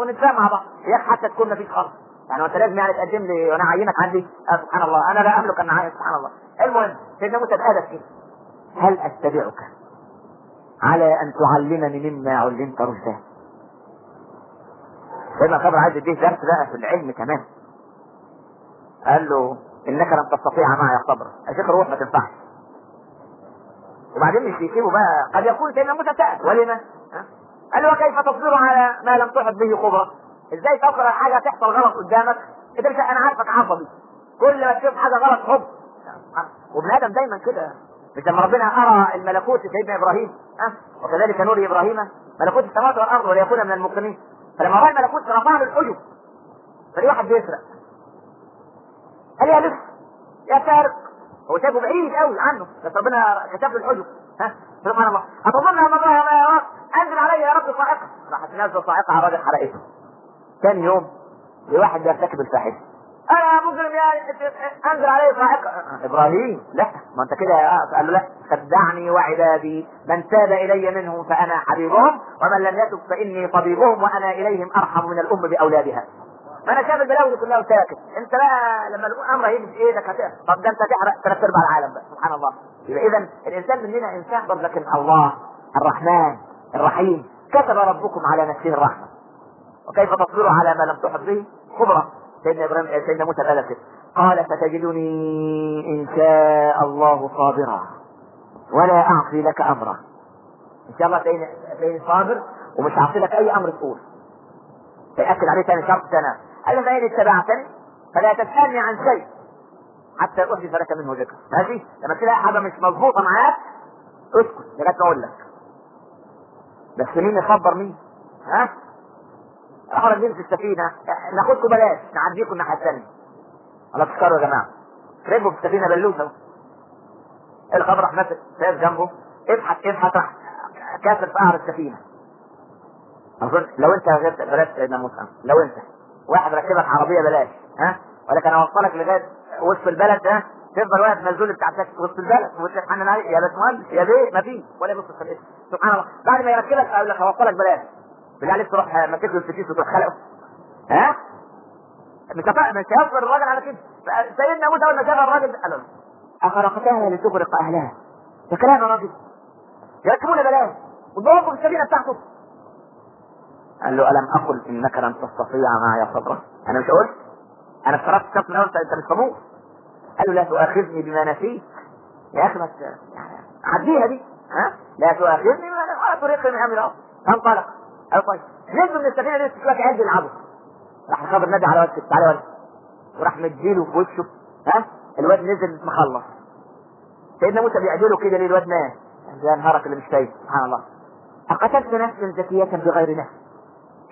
ونتفاهم مع بعض. يا حتى تكون مفيش خالص. يعني أنت لازم يعني تقدم لي وأنا أعينك عندي. آه سبحان الله. أنا لا أملك أن أعين سبحان الله. المهم سيدنا موسى بادب كده هل أتبعك على أن تعلمني مما علمت رشدا؟ سيدنا خضر عايز يديه درس بقى في العلم كمان. قال له إنك لن تستطيع معي صبرا يا شيخ روح ما تنفعش. وبعدين مش يسيبه بقى. قد يكون سيدنا موسى سأل. ولما؟ قال له وكيف تصبر على ما لم تحط به خبرا إزاي تقرا حاجة تحصل غلط قدامك؟ انت مش أنا عارفك عصبي كل ما تشوف حاجة غلط حب وابن آدم دايما كده. مش لما ربنا أرى الملكوت لسيدنا إبراهيم ها؟ وكذلك نور إبراهيم. ملكوت السماوات والأرض وليكون من الموقنين فلما رأى الملكوت رفع له الحجب فليه واحد بيسرق. قال يا لسه يا سارق. هو شايفه بعيد قوي عنه. بس ربنا كشف له الحجب ها؟ سبحان الله. اظن أن الله ما يراك أنزل علي يا رب صاعقة. راحت نازله صاعقة على الراجل حرقته ثاني يوم لواحد بيرتكب الفاحشة. أنا مجرم يا أنزل علي صاعقه إبراهيم لا ما أنت كده قال له لا خدعني وعبادي من تاب إلي منهم فأنا حبيبهم ومن لم يتب فإني طبيبهم وأنا إليهم أرحم من الأم بأولادها. ما أنا شايف البلاوي كلها وساكت. أنت بقى لما الأمر هيجي في إيدك هت- طب ده أنت تحرق ثلاث أرباع العالم بقى. سبحان الله. يبقى اذا الإنسان مننا إنسان برضه لكن الله الرحمن الرحيم كتب ربكم على نفسه الرحمة. وكيف تصبر على ما لم تحط به؟ خبرة. سيدنا إبراهيم سيدنا موسى قال قال فتجدني إن شاء الله صابرا ولا أعصي لك أمرا. إن شاء الله تلاقيني صابر ومش هعصي لك أي أمر تقول. ياكد عليه ثاني شرط سنه قال فإن اتبعتني فلا تسألني عن شيء حتى أحدث لك منه ذكر. ماشي؟ لما تلاقي حاجة مش مظبوطه معاك اسكت لغايه ما أقول لك. بس مين يخبر مين؟ ها؟ إحنا في السفينة. ناخدكم بلاش. نعديكم الناحية الثانية الله تشكروا يا جماعة. ركبوا في السفينة بلوسه اهو. الخبر راح ماسك شايف جنبه. ابحث ابحث راح. كاسر في قعر السفينة. اظن لو أنت غير بلاش سيدنا موسى. لو أنت. واحد ركبك عربية بلاش. ها؟ ولكن أوصلك لغاية وسط البلد ده تفضل واقف مزول بتاع تاكسي وسط البلد. وتتحنن عليه يا باشمهندس يا بيه. ما فيش. ولا يبص في سبحان الله. بعد ما يركبك أقول لك هوصلك بلاش. بالله عليك تروح ماسك له الفتيس وتروح خلقه ها؟ مش مش هيصبر الراجل على كده سيدنا موسى اول ما شاف الراجل قال له اخرقتها لتغرق أهلها. ده كلام يا راجل. يركبون بلاش وضربوا في السفينه بتاعته. قال له ألم أقل إنك لن تستطيع معي صبرا؟ أنا مش قلت. أنا افترضت شخص من أول أنت مش صبور قال له لا تؤاخذني بما نسيت. يا أخي ما ت- يعني عديها دي. ها؟ لا تؤاخذني بما نسيت ولا طريق من أمر الأرض. فانطلق قال طيب نزلوا من السفينة دي شوية عيال بيلعبوا راح الخبر نادي على وجهه تعالى ولد. وراح مديله في وشه. ها؟ الواد نزل مخلص. سيدنا موسى بيعدله كده ليه الواد مات. يا نهارك اللي مش شايف. سبحان الله. أقتلت نفسا زكية بغير نفس.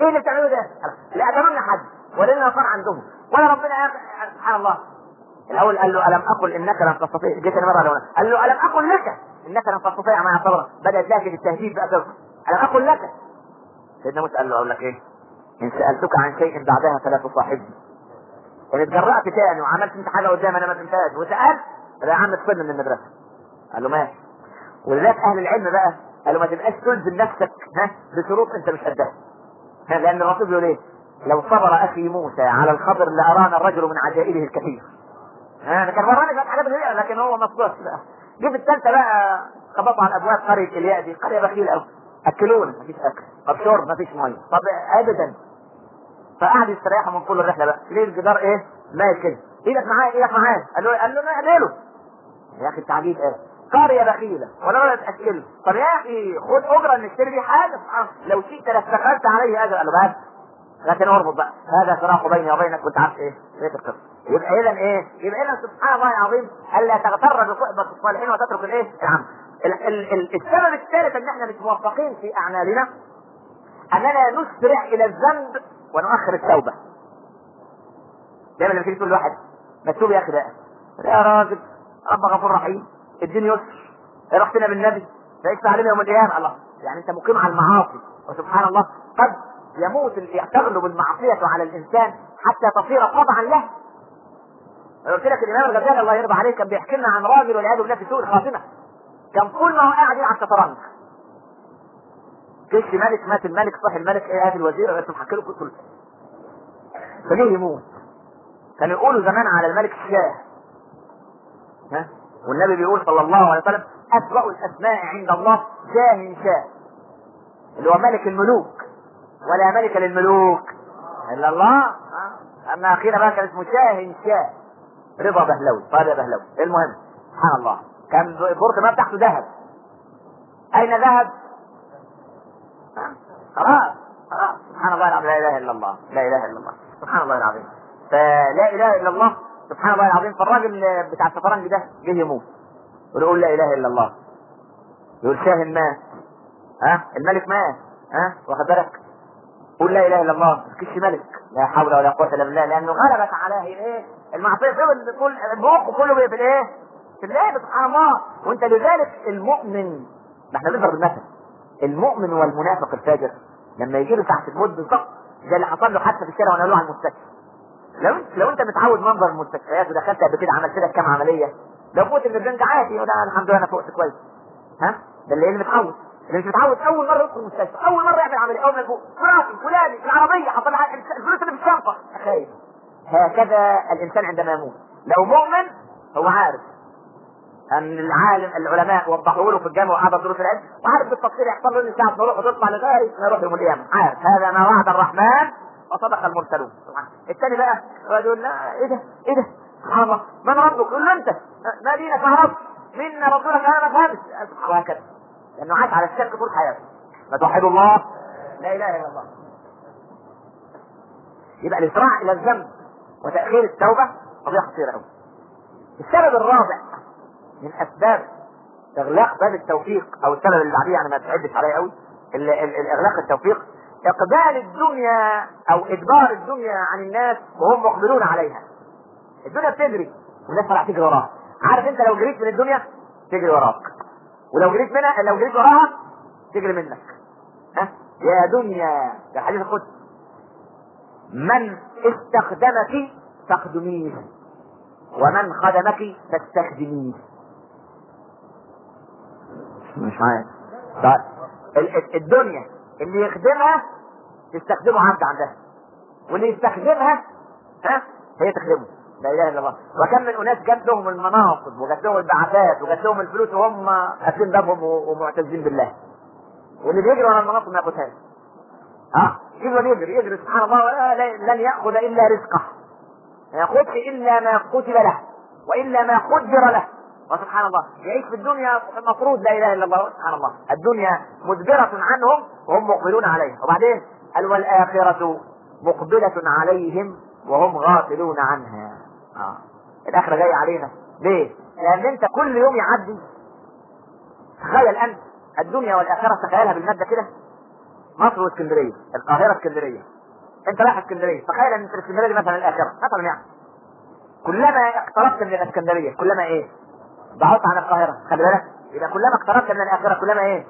إيه اللي بتعملوه ده؟ لا أتمنى حد. ولا لنا صار عندهم. ولا ربنا سبحان الله. الأول قال له ألم أقل إنك لن تستطيع؟ جيت أنا مرة قال له ألم أقل لك إنك لن تستطيع معي صبرا بدأت لكن التهديد بقى. ألم أقل لك؟ سيدنا موسى قال له أقول لك إيه؟ إن سألتك عن شيء بعدها فلا تصاحبني إن اتجرأت تاني وعملت انت حاجة قدام أنا ما فهمتهاش وسالت يا عم تفن من المدرسة. قال له ماشي. ولذلك أهل العلم بقى قالوا ما تبقاش تلزم نفسك ها بشروط أنت مش قدها. ها، لأن الرسول بيقول إيه؟ لو صبر أخي موسى على الخبر لأرانا الرجل من عجائبه الكثير. ها ده كان وراني شوية حاجات غريبة لكن هو ما صبرش بقى جه في الثالثة بقى خبطوا على الابواب قرية الياء دي قرية بخيله قوي اكلونا مفيش أكل. طب شرب مفيش مية. طب ابدا. فقعد يستريحوا من كل الرحلة بقى. ليه الجدار إيه؟ مايل كده إيدك معايا إيدك معايا قال له قال له نعمله يا أخي التعجيب إيه؟ قرية بخيلة. ولا ولا تأكله. طب يا أخي خد أجرة نشتري بيه سبحان الله. لو شئت لاستخدمت عليه أجر. قال له بس. لكن اربط بقى. هذا فراق بيني وبينك. كنت عارف إيه؟ بيت القصة. يبقى اذا إيه؟ يبقى اذا سبحان الله العظيم ألا تغتر بصحبة الصالحين وتترك الإيه؟ العمل. ال- ال- ال- السبب الثالث إن إحنا مش موفقين في أعمالنا أننا نسرع إلى الذنب ونؤخر التوبة. دايما لما تيجي تقول لواحد ما تتوب يا أخي بقى. يا راجل رب غفور رحيم. اديني يسر. رحتنا بالنبي؟ فيكفى علينا يوم القيامة. الله. يعني أنت مقيم على المعاصي. وسبحان الله. قد يموت تغلب المعصية على الإنسان حتى تصير طبعا له. أنا قلت لك الإمام الغزالي الله يرضى عليه كان بيحكي لنا عن راجل والعياذ بالله في سوء الخاتمه كان طول ما هو قاعد يلعب شطرنج. كش ملك مات الملك صح الملك إيه هات الوزير بس محكي له كل فجه يموت. كانوا يقولوا زمان على الملك الشاه ها؟ والنبي بيقول صلى الله عليه وسلم أسوأ الأسماء عند الله شاه شاه اللي هو ملك الملوك. ولا ملك للملوك. إلا الله. ها؟ أما أخينا بقى كان اسمه شاه شاه رضا بهلوي يا بهلوي المهم سبحان الله. كان البورصة ما بتاعته ذهب. أين ذهب؟ خلاص خلاص. سبحان الله العظيم. لا إله إلا الله. لا إله إلا الله. سبحان الله العظيم. فلا إله إلا الله. سبحان الله العظيم. فالراجل بتاع الشطرنج ده جه يموت. ويقول لا إله إلا الله. يقول شاهن مات ها؟ الملك مات ها؟ واخد بالك؟ قول لا إله إلا الله ما تسكتش ملك. لا حول ولا قوة إلا بالله لأنه غلبت عليه إيه؟ المعصية. فضل كل المخ كله بي- في الايه الله سبحان الله وأنت لذلك المؤمن ما إحنا بنضرب المثل. المؤمن والمنافق الفاجر لما يجي له ساعه الموت بالظبط زي اللي حصل له حادثة في الشارع ونقلوه على المستشفى. لو انت لو أنت متعود منظر المستشفيات ودخلت قبل كده عملت لك كام عملية؟ لو فوت من البنك عادي وده الحمد لله أنا فوقت كويس. ها؟ ده اللي متعود. اللي مش متعود أول مرة يدخل المستشفى؟ أول مرة يعمل عملية. أول ما يفوق مراتي فلاني العربية حصل لها الفلوس اللي في الشنطة. خايف هكذا الإنسان عندما يموت. لو مؤمن هو عارف أن العالم العلماء وضحوا له في الجامعة وحضر دروس العلم وعارف بالتفصيل يحصل له ان ساعة وتطلع لغايه ما يروح يوم القيامة. عارف. هذا ما وعد الرحمن وصدق المرسلون. الثاني بقى يقول لا إيه ده؟ إيه ده؟ سبحان الله. من ربك؟ يقول له أنت. ما دينك؟ يا رب منا رسولك أنا ما وهكذا لأنه عاش على الشرك طول حياته. ما توحدوا الله؟ لا إله إلا الله. يبقى الإسراع إلى الذنب وتأخير التوبة قضيه خطيره قوي السبب الرابع من أسباب إغلاق باب التوفيق أو السبب اللي بعديه يعني ما تعدش عليه قوي ال- ال- الاغلاق التوفيق إقبال الدنيا أو إدبار الدنيا عن الناس وهم مقبلون عليها. الدنيا بتجري والناس طالعة تجري وراها عارف أنت لو جريت من الدنيا تجري وراك. ولو جريت منها لو جريت وراها تجري منك. ها؟ يا دنيا ده حديث القدس. من استخدمك فاخدميه ومن خدمك فاستخدميه مش عارف. طيب ال- ال- الدنيا اللي يخدمها تستخدمه عبد عندها واللي يستخدمها ها؟ هي تخدمه. لا إله إلا الله. وكم من أناس جات لهم المناصب وجات لهم البعثات وجات لهم الفلوس وهم قافلين بابهم ومعتزين بالله. واللي بيجري ورا المناصب ما ياخدهاش. ها؟ يفضل يجري يجري سبحان الله لن يأخذ إلا رزقه. ما يأخذش إلا ما كتب له وإلا ما قدر له. وسبحان الله يعيش في الدنيا مفروض لا إله إلا الله. سبحان الله الدنيا مدبرة عنهم وهم مقبلون عليها وبعدين؟ قال والاخرة مقبلة عليهم وهم غافلون عنها. آه. الآخرة جاية علينا. ليه؟ لأن أنت كل يوم يعدي تخيل أنت الدنيا والآخرة تخيلها بالمادة كده. مصر واسكندرية القاهرة اسكندرية أنت رايح اسكندرية تخيل انت اسكندرية مثلا الآخرة مثلا يعني. كلما اقتربت من الاسكندرية كلما إيه؟ بعدت عن القاهرة خلي بالك. يبقى كلما اقتربت من الآخرة كلما إيه؟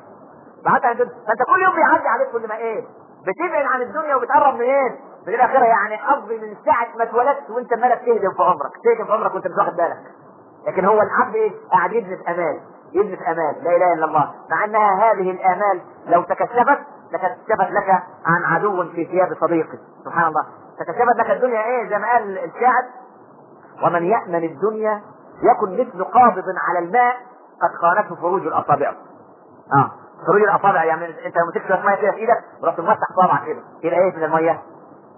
بعدت عن الدنيا. فأنت كل يوم بيعدي عليك كل ما إيه؟ بتبعد عن الدنيا وبتقرب من إيه؟ من الاخرة يعني قصدي من ساعة ما اتولدت وانت مالك تهدم في عمرك. تهدم في عمرك وانت مش واخد بالك. لكن هو العبد إيه؟ قاعد في أمال. في أمال. لا إله إلا الله. مع أنها هذه الأمال لو تكشفت لكشفت لك عن عدو في ثياب صديقك. سبحان الله. تكشفت لك الدنيا إيه؟ زي ما قال الشاعر. ومن يأمن الدنيا يكن مثل قابض على الماء قد خانته فروج الأصابع. آه. فروج الأصابع يعني أنت لما تكسر شوية ميه كده في إيدك ورحت مفتح صابعك كده. يبقى إيه؟ من المية؟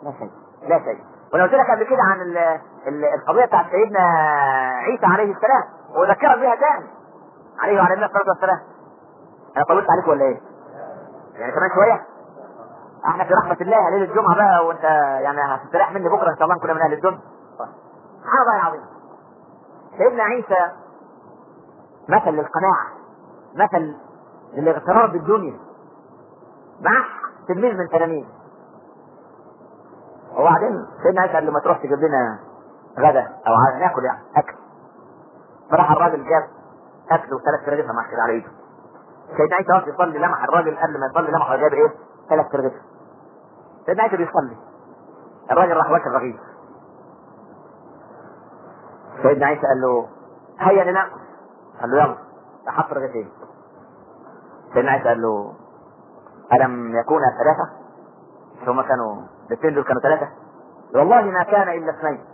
لا شيء لا شيء وأنا قلت لك قبل كده عن ال ال القضية بتاعت سيدنا عيسى عليه السلام واذكرك بها تاني. عليه وعلى النبي الصلاه والسلام أنا طولت عليك ولا إيه؟ يعني كمان شوية؟ أحنا في رحمة الله ليلة الجمعة بقى وأنت يعني هتستريح مني بكرة إن شاء الله نكون من أهل الدنيا سبحان الله العظيم. سيدنا عيسى مثل للقناعة مثل للاغترار بالدنيا. معاه تلميذ من تلاميذ. وبعدين سيدنا عيسى قال له ما تروح تجيب لنا غدا أو ناكل يعني أكل. فراح الراجل جاب أكل وثلاث ترغيفه مع كده على إيده. سيدنا عيسى واقف يصلي لمح الراجل قبل ما يصلي لمح جاب إيه؟ ثلاث ترغيفه سيدنا عيسى بيصلي. الراجل راح واكل رغيف سيدنا عيسى قال له هيا لناكل قال له يلا. حط رغيفين سيدنا عيسى قال له ألم يكونا ثلاثة؟ هما كانوا الاثنين دول كانوا ثلاثة؟ والله ما كان إلا اثنين.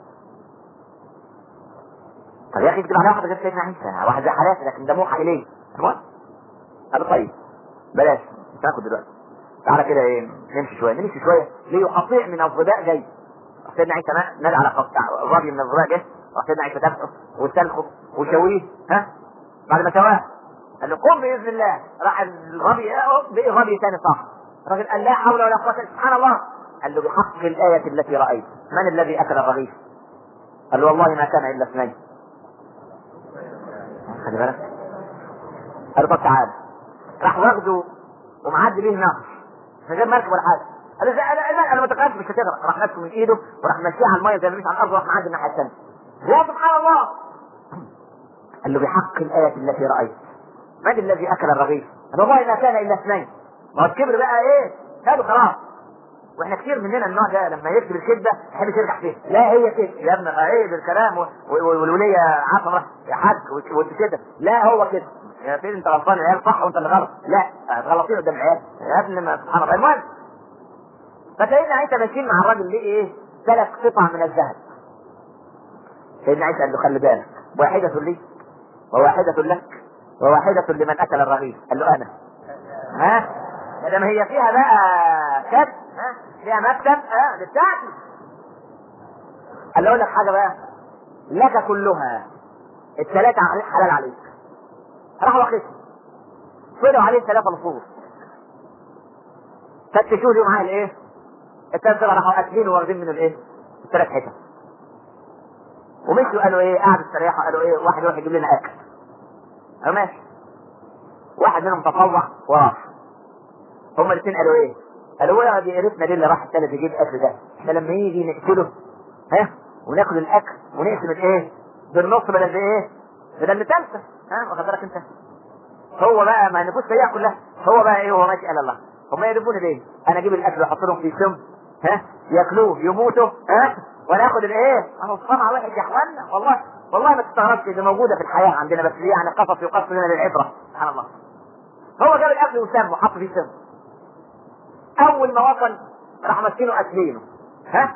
طب يا أخي اكتب على واحد غير سيدنا عيسى، واحد زي حالاتي لكن ده موحى إليه. المهم قال طيب بلاش مش هاخد دلوقتي. تعالى كده إيه نمشي شوية، نمشي شوية ليه قطيع من الظباء جاي. سيدنا عيسى نادى على الراجل من الظباء جه سيدنا عيسى دفعه وسلخه وشويه ها بعد ما سواه قال له قم بإذن الله راح الغبي بقي غبي تاني صح الراجل قال لا حول ولا قوة إلا- سبحان الله قال له بحق الآية التي رأيت. من الذي أكل الرغيف؟ قال له والله ما كان إلا اثنين. خلي بالك. قال له تعال. راح واخده ومعدي بيه نهر من غير مركب ولا حاجة. قال له أنا أنا ما تقاش مش هتغرق راح ماسكه من إيده وراح ماشيه على المية زي ما مشي على الأرض وراح معدي الناحية الثانية يا سبحان الله! قال له بحق الآية التي رأيت. من الذي أكل الرغيف؟ قال والله ما كان إلا اثنين. ما هو الكبر بقى إيه؟ قالوا خلاص. وإحنا كتير مننا النوع ده لما يكتب الكذبة يحب يرجع فيها. لا هي كده يا ابني عيب الكلام والولية عارفة يا حاج وانت- كده لا هو كده يا سيدي انت غلطان العيال صح وانت اللي غلط. لا غلطين قدام العيال. يا ابني ما سبحان الله. المهم فسيدنا عيسى ماشيين مع الراجل ليه إيه؟ ثلاث قطع من الذهب. سيدنا عيسى قال له خلي بالك. واحدة لي وواحدة لك وواحدة لمن أكل الرغيف. قال له أنا. ها؟ ما دام هي فيها بقى كتب ها فيها مكتب. ها دي بتاعتي قال له أقول لك حاجة بقى. لك كلها. الثلاثة عليك حلال عليك. راح واخدها. طلعوا عليه ثلاثة لصوص فتشوا لي معاه الإيه؟ سبع راحوا اكلين واخدين من الإيه؟ الثلاث حتت. ومشوا قالوا إيه؟ قعدوا استريحوا. قالوا إيه؟ واحد يروح يجيب لنا أكل. قالوا ماشي. واحد منهم تطوع. وراح هما الاثنين قالوا إيه؟ إيه دي قرفنا دي اللي راح الثالث يجيب أكل ده إحنا لما يجي نقتله ها وناكل الأكل ونقسم الإيه؟ بالنص بدل بإيه؟ بدل بثالثه ها واخد بالك أنت؟ هو بقى ما النفوس سيئه كلها هو بقى إيه هو ماشي قال الله هم يقرفوني ليه؟ أنا أجيب الأكل واحط لهم في سم ها ياكلوه يموتوا ها وأنا اخد الإيه؟ اهو الصنعة وحش يا اخوانا والله والله ما تستغربش دي موجودة في الحياة عندنا بس دي يعني قصص يقص لنا للعبرة سبحان الله هو جاب الأكل وسام وحط فيه سم أول ما وصل راح ماسكينه اكلينه ها؟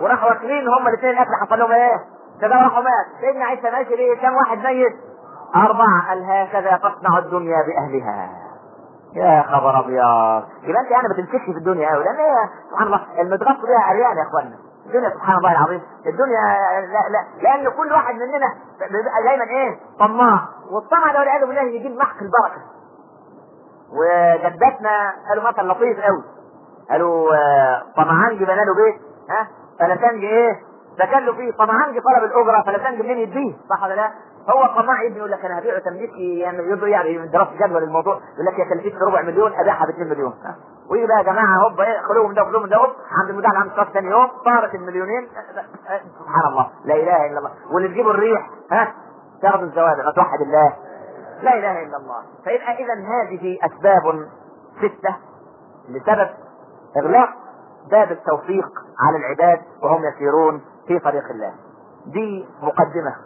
وراحوا واكلين هم الاثنين الاكل حصل لهم إيه؟ كده راحوا مات سيدنا عيسى ماشي ليه كم واحد ميت؟ أربعة. قال هكذا تصنع الدنيا بأهلها. يا خبر أبيض. يبقى أنت يعني ما في الدنيا قوي لأن هي سبحان الله المتغطى بيها عريان يا اخوانا الدنيا سبحان الله العظيم. الدنيا لا لا. لأن كل واحد مننا دايما إيه؟ طماع. والطمع ده والعياذ بالله يجيب محق البركة. وجدتنا قالوا مثل لطيف قوي. قالوا آه، طمعان بنى له بيت ها؟ فلسنجي إيه؟ سكن له فيه طمعان طلب الأجرة فلسنجي منين يديه؟ صح ولا لا؟ هو طماع ابني يقول لك أنا هبيعه تمليكي يعني يقول يعني من دراسة جدوى للموضوع يقول لك يا تمليك ربع مليون أبيعها ب 2 مليون؟ ويجي بقى يا جماعة هوب إيه خلوهم ده وخلوهم ده هوب عند المدعي عند الصف ثاني يوم صارت المليونين سبحان الله لا إله إلا الله. واللي تجيبوا الريح ها؟ تاخذوا الزواج ما توحد الله. لا إله إلا الله. فيبقى إذا هذه أسباب ستة لسبب إغلاق باب التوفيق على العباد وهم يسيرون في طريق الله. دي مقدمة.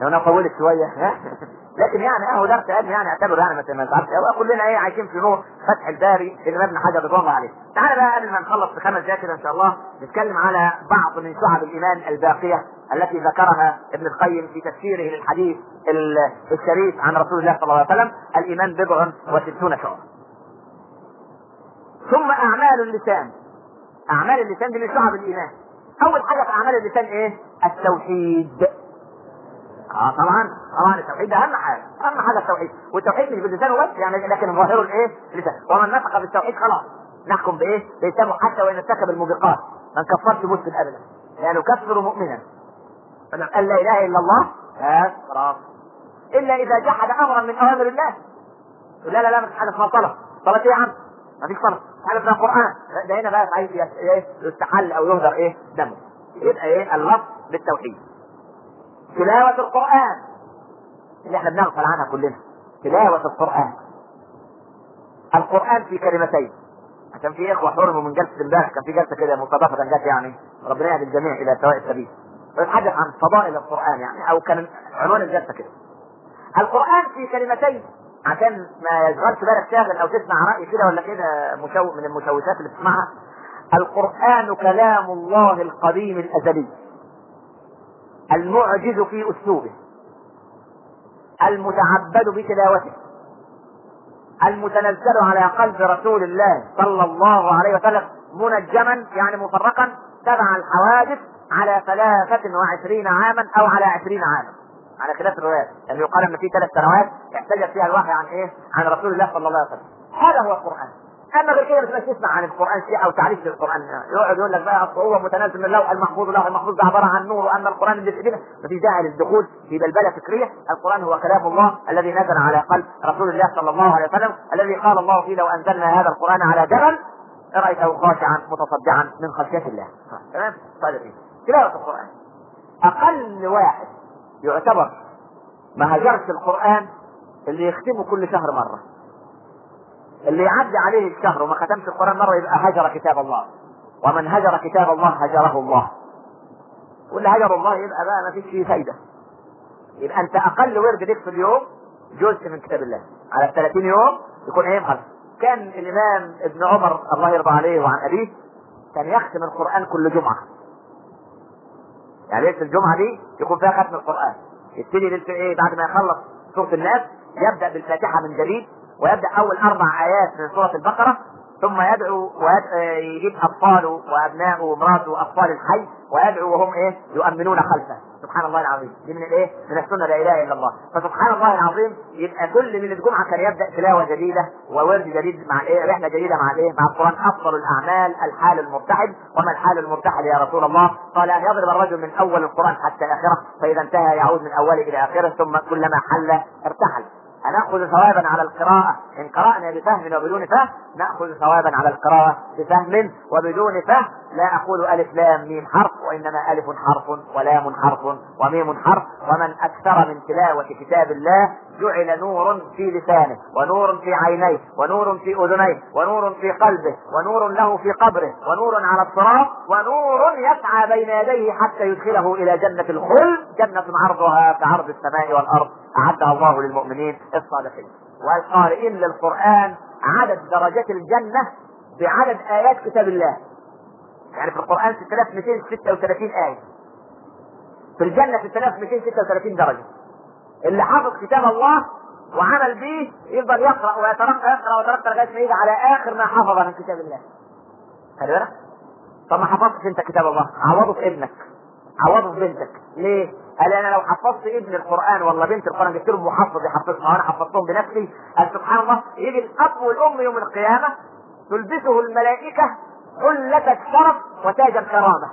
لو أنا طولت شوية لكن يعني أهو درس علم يعني أعتبر يعني ما ما تعرفش أو كلنا إيه عايشين في نور فتح الباري اللي ابن حجر الله عليه. تعالى بقى قبل ما نخلص بخمس دقائق كده إن شاء الله نتكلم على بعض من شعب الإيمان الباقية التي ذكرها ابن القيم في تفسيره للحديث ال- الشريف عن رسول الله صلى الله عليه وسلم الإيمان بضع وستون شعبه. ثم أعمال اللسان. أعمال اللسان دي من شعب الإيمان. أول حاجة في أعمال اللسان إيه؟ التوحيد. آه طبعا طبعا التوحيد ده أهم حاجة أهم حاجة التوحيد. والتوحيد مش باللسان بس يعني لكن ظاهره الإيه؟ اللسان ومن نطق بالتوحيد خلاص. نحكم بإيه؟ بلسانه حتى وإن ارتكب الموبقات. ما نكفرش مسلم ابدا يعني نكفر مؤمنا. فلما قال لا إله إلا الله خلاص. إلا إذا جحد امرا من أوامر الله. لا لا لا مفيش حاجة اسمها صلاة. صلاة إيه يا عم؟ مفيش صلاة. مفيش حاجة اسمها قران ده هنا بقى عايز يستحل أو يهدر إيه؟ دمه. يبقى إيه؟ اللفظ بالتوحيد. تلاوة القرآن. اللي إحنا بنغفل عنها كلنا. تلاوة القرآن. القرآن في كلمتين. عشان في إخوة حرموا من جلسة امبارح كان في جلسة كده مستضافة جت يعني ربنا يهدي الجميع إلى سواء السبيل. بنتحدث عن فضائل القرآن يعني أو كان عنوان الجلسة كده. القرآن في كلمتين. عشان ما يشغلش بالك شاغل أو تسمع رأي كده ولا كده مشو من المشوشات اللي بتسمعها. القرآن كلام الله القديم الأزلي. المعجز في أسلوبه. المتعبد بتلاوته. المتنزل على قلب رسول الله صلى الله عليه وسلم منجما يعني مفرقا تبع الحوادث على ثلاثة وعشرين عاما أو على عشرين عاما. على خلاف الروايات. يعني يقال أن في ثلاث سنوات احتجت فيها الوحي عن إيه؟ عن رسول الله صلى الله عليه وسلم. هذا هو القرآن. أما غير كده ما تسمع عن القرآن شيء أو تعريف للقرآن. يقعد يقول لك بقى هو متنازل من اللوح المحفوظ اللوح المحفوظ ده عبارة عن نور وأما القرآن اللي في ففي داعي للدخول في بلبلة فكرية. القرآن هو كلام الله الذي نزل على قلب رسول الله صلى الله عليه وسلم الذي قال الله فيه لو أنزلنا هذا القرآن على جبل رايته خاشعا متصدعا من خشية الله. تمام؟ طيب. تلاوة القرآن. أقل واحد يعتبر ما هجرش القرآن اللي يختمه كل شهر مرة. اللي يعدي عليه الشهر وما ختمش القرآن مرة يبقى هجر كتاب الله. ومن هجر كتاب الله هجره الله. واللي هجر الله يبقى بقى ما فيش فيه فايدة. يبقى أنت أقل ورد ليك في اليوم جزء من كتاب الله. على 30 يوم يكون إيه كان الإمام ابن عمر الله يرضى عليه وعن أبيه كان يختم القرآن كل جمعة. يعني ليلة الجمعة دي يكون فيها ختم القرآن. يبتدي إيه؟ بعد ما يخلص سورة الناس يبدأ بالفاتحة من جديد. ويبدأ أول أربع آيات من سورة البقرة ثم يدعو ويجيب اطفاله وأبنائه ومراته وأطفال الحي ويدعو وهم إيه يؤمنون خلفه سبحان الله العظيم دي من الإيه؟ من السنة لا إله إلا الله فسبحان الله العظيم يبقى كل ليله جمعه كان يبدأ تلاوة جديدة وورد جديد مع الإيه؟ رحلة جديدة مع الإيه؟ مع القرآن أفضل الأعمال الحال المرتحل وما الحال المرتحل يا رسول الله؟ قال أن يضرب الرجل من أول القرآن حتى آخره فإذا انتهى يعود من أوله إلى آخره ثم كلما حل ارتحل هناخذ ثوابا على القراءة؟ إن قرأنا بفهم وبدون فهم نأخذ ثوابا على القراءة بفهم وبدون فهم. لا أقول ألف لام ميم حرف وإنما ألف حرف ولام حرف وميم حرف. ومن أكثر من تلاوة كتاب الله جعل نور في لسانه ونور في عينيه ونور في أذنيه ونور في قلبه ونور له في قبره ونور على الصراط ونور يسعى بين يديه حتى يدخله إلى جنة الخلد. جنة عرضها كعرض السماء والأرض. أعدها الله للمؤمنين الصالحين والقارئين للقرآن عدد درجات الجنة بعدد آيات كتاب الله. يعني في القرآن 6236 آية. في الجنة 6236 درجة. اللي حافظ كتاب الله وعمل به يفضل يقرأ ويترقى يقرأ ويترقى لغاية ما يجي على آخر ما حفظ من كتاب الله. خلي بالك؟ طب ما حفظتش انت كتاب الله. عوضه في ابنك. عوضه في بنتك. ليه؟ قال أنا لو حفظت ابن القرآن ولا بنت القرآن جبت له محفظ يحفظها وأنا حفظتهم بنفسي. قال سبحان الله. يجي الأب والأم يوم القيامة تلبسه الملائكة حلة الشرف وتاج الكرامة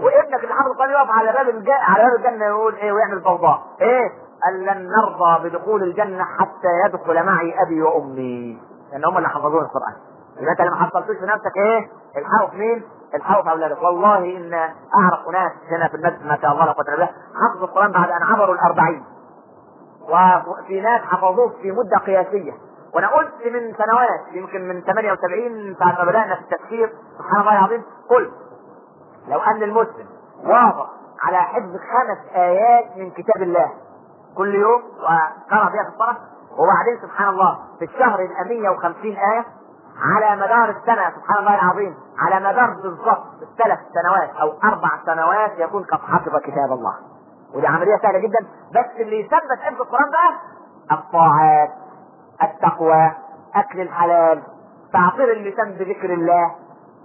وابنك اللي حافظ القرآن يقف على باب الج... على باب الجنة يقول إيه ويعمل ضوضاء إيه؟ قال لن نرضى بدخول الجنة حتى يدخل معي أبي وأمي لأن هم اللي حفظون القرآن يبقى أنت اللي ما حصلتوش في نفسك إيه؟ الحقوا في مين؟ الحقوا في أولادك، والله إن اعرف اناس هنا في المسجد ما شاء الله لا الا بالله حفظوا القرآن بعد أن عبروا الأربعين. وفي ناس حفظوه في مدة قياسية، وأنا قلت من سنوات يمكن من 78 بعد ما بدأنا في التفسير سبحان الله العظيم. قلت لو أن المسلم واظب على حفظ خمس آيات من كتاب الله كل يوم وقرأ فيها في الصلاه وبعدين سبحان الله في الشهر يبقى 150 آية على مدار السنة سبحان الله العظيم على مدار بالضبط ثلاث سنوات أو أربع سنوات يكون قد حفظ كتاب الله. ودي عملية سهلة جدا. بس اللي يثبت حفظ القرآن بقى الطاعات. التقوى أكل الحلال تعطير اللسان بذكر الله.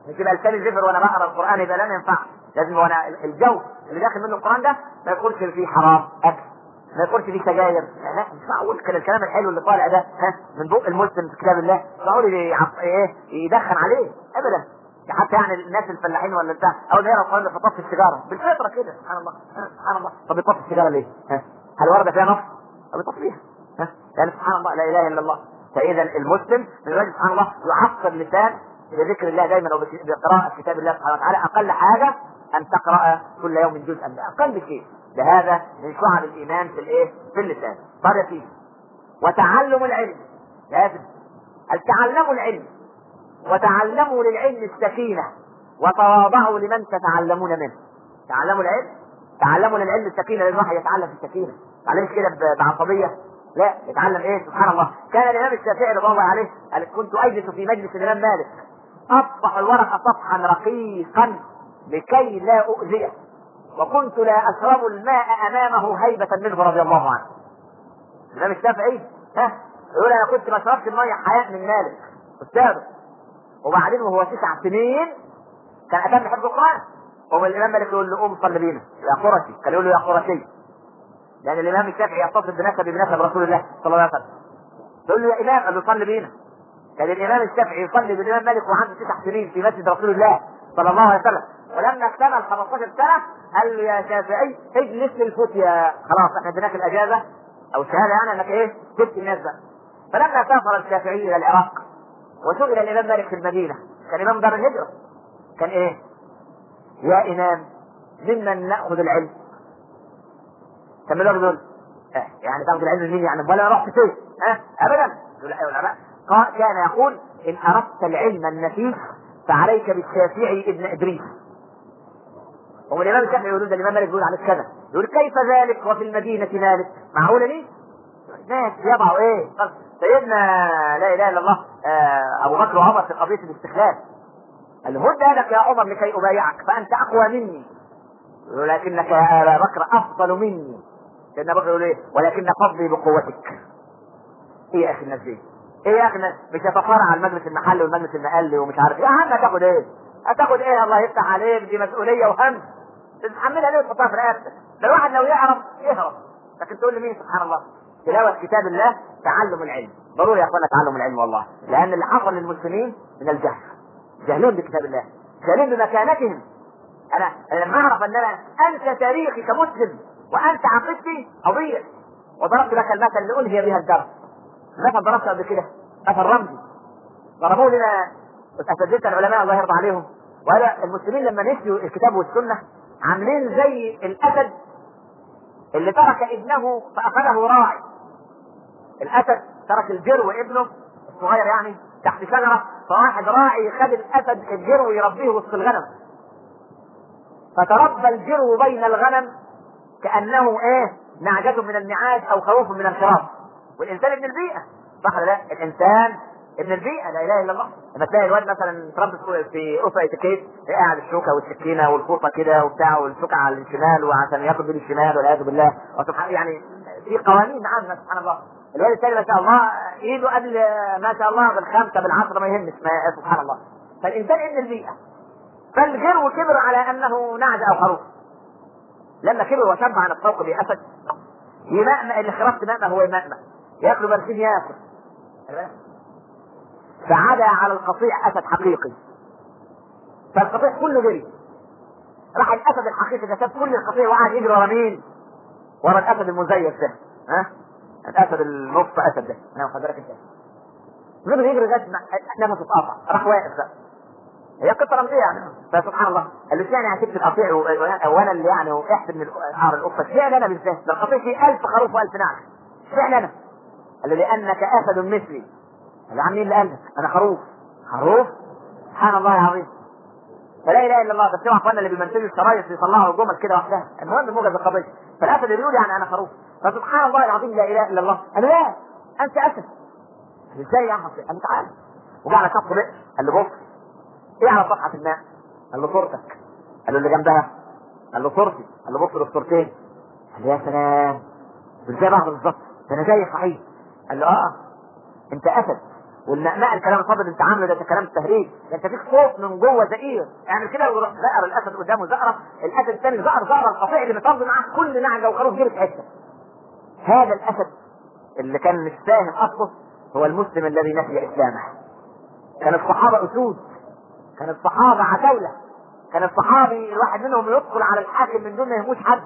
مش يبقى لساني زفر وأنا بقرأ القرآن يبقى لا ينفع. لازم وأنا الجو اللي داخل منه القرآن ده ما يكونش فيه حرام أكل. ما يقولش دي سجاير لا مش معقول. كان الكلام الحلو اللي طالع ده ها من بق المسلم في كتاب الله معقول إيه؟ يدخن عليه. ابدا. حتى يعني الناس الفلاحين ولا بتاع اول ما يقرا القرآن في السيجارة. بالفطرة كده. سبحان الله. سبحان الله. طب يطفي السيجارة ليه؟ ها. هل ورد فيها نص؟ طب يطفيها ها يعني سبحان الله لا إله إلا الله. فإذا المسلم من الرجل سبحان الله يعصر لسان بذكر الله دايما وبقراءة كتاب الله سبحانه وتعالى. أقل حاجة أن تقرأ كل يوم جزءا ده أقل شيء لهذا من شعب الإيمان في الإيه؟ في اللسان. طب سيدي. وتعلم العلم. لازم. تعلموا العلم؟ وتعلموا للعلم السكينة. وتواضعوا لمن تتعلمون منه. تعلموا العلم؟ تعلموا للعلم السكينة لأن الواحد يتعلم في السكينة. ما تعلمش كده بعصبية. لا يتعلم إيه؟ سبحان الله. كان الإمام الشافعي رضي الله عليه قال كنت أجلس في مجلس الإمام مالك. اصفح الورقه صفحا رقيقا لكي لا أؤذيه. وكنت لا أشرب الماء أمامه هيبة منه. رضي الله عنه. الإمام الشافعي ها؟ يقول أنا كنت ما شربتش الميه حياء من مالك. استاذه وبعدين وهو تسع سنين كان أتم حفظ القرآن. هو الإمام مالك يقول له قوم صلي بينا يا قرشي. كان يقول له يا قرشي. لأن الإمام الشافعي يتصل بنسب بنسب رسول الله صلى الله عليه وسلم. يقول له يا قال له صلي بينا. كان الإمام الشافعي يصلي بالإمام مالك وعنده تسع سنين في مسجد رسول الله صلى الله عليه وسلم. ولما اكتمل 15 سنة قال له يا شافعي اجلس للفتيا خلاص إحنا اديناك الأجازة أو الشهادة يعني إنك إيه؟ جبت الناس بقى. فلما سافر الشافعي إلى العراق وسئل الإمام مالك في المدينة. كان امام دار الهجرة. كان إيه؟ يا إمام ممن نأخذ العلم؟ كان يقول آه يعني تاخذ العلم من مين يعني ولا رحت فين؟ ها؟ ابدا. يقول أيوه العلماء كان يقول إن أردت العلم النفيس فعليك بالشافعي ابن إدريس. هو الإمام الشافعي يقول ده الإمام مالك بيقول عليك كذا يقول كيف ذلك وفي المدينة مالك معقولة ليه؟ ناس يضعوا إيه؟ سيدنا لا إله إلا الله آه أبو بكر وعمر في قضية الاستخلاف قال هد لك يا عمر لكي أبايعك فأنت أقوى مني. ولكنك يا أبا بكر أفضل مني. سيدنا بكر يقول إيه؟ ولكن فضلي بقوتك. إيه يا أخي الناس دي؟ إيه يا أخي مش على المجلس المحلي والمجلس المقلي ومش عارف إيه. يا عم هتاخد إيه؟ هتاخد إيه؟ الله يفتح عليك دي مسؤولية وهم. تتحملها ليه وتحطها في رقبتك ده الواحد لو يعرف يهرب. لكن تقول لي مين سبحان الله. تلاوة كتاب الله تعلم العلم. ضروري يا أخوانا تعلم العلم والله. لأن اللي حصل للمسلمين من الجهل. جهلون بكتاب الله. جهلون بمكانتهم. أنا لما أعرف ان أنا انت تاريخي كمسلم. وأنت عقيدتي اضيع وضربت لك المثل اللي أنهي بها الدرس. مثل ضربته قبل كده. مثل رمزي. ضربوه لنا اساتذه العلماء الله يرضى عليهم. وهذا المسلمين لما نسيوا الكتاب والسنة عاملين زي الأسد اللي ترك ابنه فأخذه راعي. الأسد ترك الجرو ابنه الصغير يعني تحت شجرة فواحد راعي خد الأسد الجرو يربيه وسط الغنم. فتربى الجرو بين الغنم كأنه إيه؟ نعجة من النعاج أو خروف من الخراف والإنسان ابن البيئة. صح ولا لا؟ الإنسان ابن البيئة لا إله إلا الله. لما تلاقي الواد مثلا تربى في قفه اتيكيت قاعد الشوكة والسكينة والفوطة كده وبتاع والشوكة على الشمال وعشان ياخد بين الشمال والعياذ بالله. وسبحان يعني في قوانين عامة سبحان الله. الواد الثاني ما شاء الله إيده قبل ما شاء الله بالخمسه بالعشرة ما يهمش ما سبحان الله. فالإنسان ابن البيئة. فالجرو كبر على أنه نعج أو خروف. لما كبر وشب عن الفوق بأسد. يمأمأ اللي خرفت مأمأ هو يمأمأ. يأكل برسيم يأكل. فعدا على القطيع أسد حقيقي. فالقطيع كله جري. راح الأسد الحقيقي ده ساب كل القطيع وقعد يجري ورا مين؟ ورا الأسد المزيف ده. ها؟ الأسد النص أسد ده. أنا واخد بالك فضل يجري ما نفسه اتقطع راح واقف بقى. هي قصة رمزية. يعني فسبحان الله قال له اشمعنى هتكتب القطيع وأنا اللي يعني احسب من قعر القطه اشمعنى أنا بالذات؟ ده القطيع فيه 1000 خروف و1000 نعجه اشمعنى أنا؟ قال له لأنك أسد مثلي. قال له عم مين اللي قال لك؟ أنا خروف. خروف؟ سبحان الله العظيم. فلا إله إلا الله. بس اوعى أخوانا اللي بيمثلوا الشرايط يطلعوا الجمل كده وحدها المهم موجز القضية. فالأسد اللي يقول يعني أنا خروف. فسبحان الله العظيم لا إله إلا الله. أنا لا. أنت أسد. إزاي يا قال له تعالى وجعل شخص بئر قال له بص إيه على صفحة الماء؟ قال له صورتك. قال له اللي جنبها. قال له صورتي. قال له بص للصورتين قال له يا سلام. زي بعض بالظبط؟ ده أنا زي صحيح. قال له آه. أنت أسد. والمأماء الكلام الفاضل أنت عامله ده كلام تهريج. ده أنت فيك صوت من جوه زئير. اعمل كده ويروح زقر الأسد قدامه زقرة. الأسد الثاني زقر زقرة القطيع اللي بيطرد معاه كل نعجه وخروف جري في حتة هذا الأسد اللي كان مش فاهم أصله هو المسلم الذي نسي إسلامه. كان الصحابة أسود. كان الصحابة عتاولة. كان الصحابي الواحد منهم يدخل على الحاكم من دون ما يهموش حد.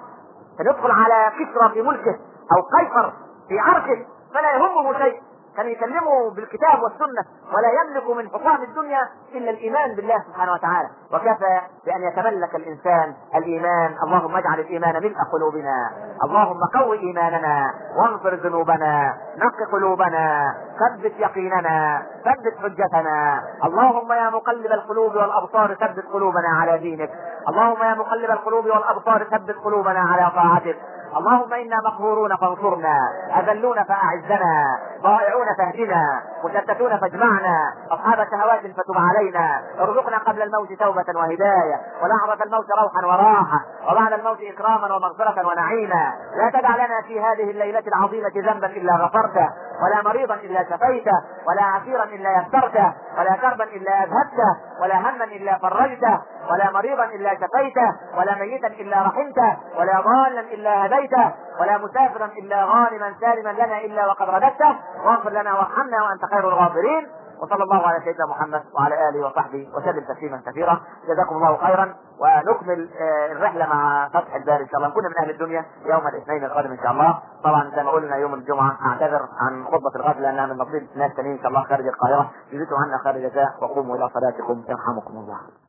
كان يدخل على كسرى في ملكه أو قيصر في عرشه فلا يهمه شيء. كان يكلمه بالكتاب والسنة ولا يملك من حطام الدنيا إلا الإيمان بالله سبحانه وتعالى. وكفى بأن يتملك الإنسان الإيمان. اللهم اجعل الإيمان ملء قلوبنا. اللهم قو إيماننا واغفر ذنوبنا. نق قلوبنا. ثبت يقيننا. ثبت حجتنا. اللهم يا مقلب القلوب والأبصار ثبت قلوبنا على دينك. اللهم يا مقلب القلوب والأبصار ثبت قلوبنا على طاعتك. اللهم إنا مقهورون فانصرنا أذلون فأعزنا ضائعون فاهدنا مشتتون فاجمعنا أصحاب شهوات فتب علينا ارزقنا قبل الموت توبة وهداية ولحظه الموت روحا وراحة وبعد الموت إكراما ومغفرة ونعيما. لا تدع لنا في هذه الليلة العظيمة ذنبا إلا غفرته ولا مريضا إلا شفيته ولا عسيرا إلا يسرته ولا كربا إلا أذهبته ولا هما إلا فرجته ولا مريضا إلا شفيته ولا ميتا إلا رحمته ولا ضالا إلا هديته. ولا مسافرا إلا غانما سالما لنا إلا وقد رددته. واغفر لنا وارحمنا وأنت خير الغافرين. وصلى الله على سيدنا محمد وعلى آله وصحبه وسلم تسليما كثيرا. جزاكم الله خيرا. ونكمل آه، الرحلة مع فتح الباري إن شاء الله. نكون من أهل الدنيا يوم الاثنين القادم إن شاء الله. طبعا زي ما قلنا يوم الجمعة أعتذر عن خطبة الغد لأنها من نصيب ناس ثانيين إن شاء الله خارج القاهرة. جزيتم عنا خير الجزاء. وقوموا إلى صلاتكم. يرحمكم الله.